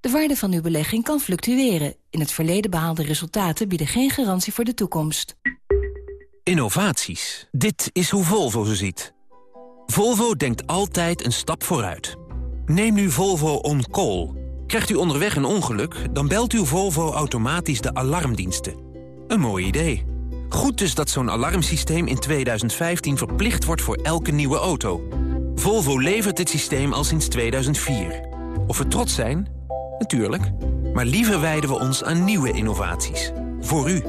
De waarde van uw belegging kan fluctueren. In het verleden behaalde resultaten bieden geen garantie voor de toekomst. Innovaties. Dit is hoe Volvo ze ziet. Volvo denkt altijd een stap vooruit. Neem nu Volvo On Call. Krijgt u onderweg een ongeluk, dan belt uw Volvo automatisch de alarmdiensten. Een mooi idee. Goed dus dat zo'n alarmsysteem in 2015 verplicht wordt voor elke nieuwe auto. Volvo levert dit systeem al sinds 2004. Of we trots zijn? Natuurlijk. Maar liever wijden we ons aan nieuwe innovaties. Voor u.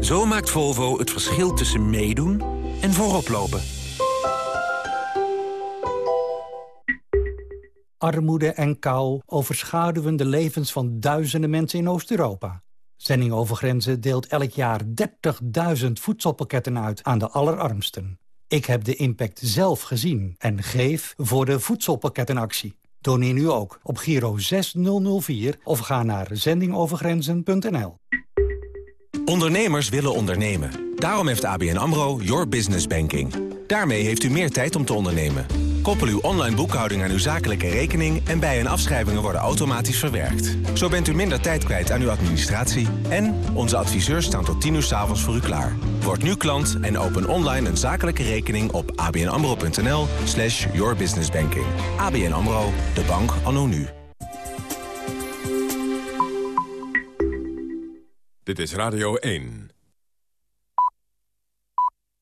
Zo maakt Volvo het verschil tussen meedoen en voorop lopen. Armoede en kou overschaduwen de levens van duizenden mensen in Oost-Europa. Zending over Grenzen deelt elk jaar 30.000 voedselpakketten uit aan de allerarmsten. Ik heb de impact zelf gezien en geef voor de voedselpakkettenactie. Doneer nu ook op Giro 6004 of ga naar zendingovergrenzen.nl. Ondernemers willen ondernemen. Daarom heeft ABN AMRO Your Business Banking. Daarmee heeft u meer tijd om te ondernemen. Koppel uw online boekhouding aan uw zakelijke rekening... en bij- en afschrijvingen worden automatisch verwerkt. Zo bent u minder tijd kwijt aan uw administratie... en onze adviseurs staan tot 10 uur s avonds voor u klaar. Word nu klant en open online een zakelijke rekening op abnamro.nl slash yourbusinessbanking. ABN AMRO, de bank anno nu. Dit is Radio 1.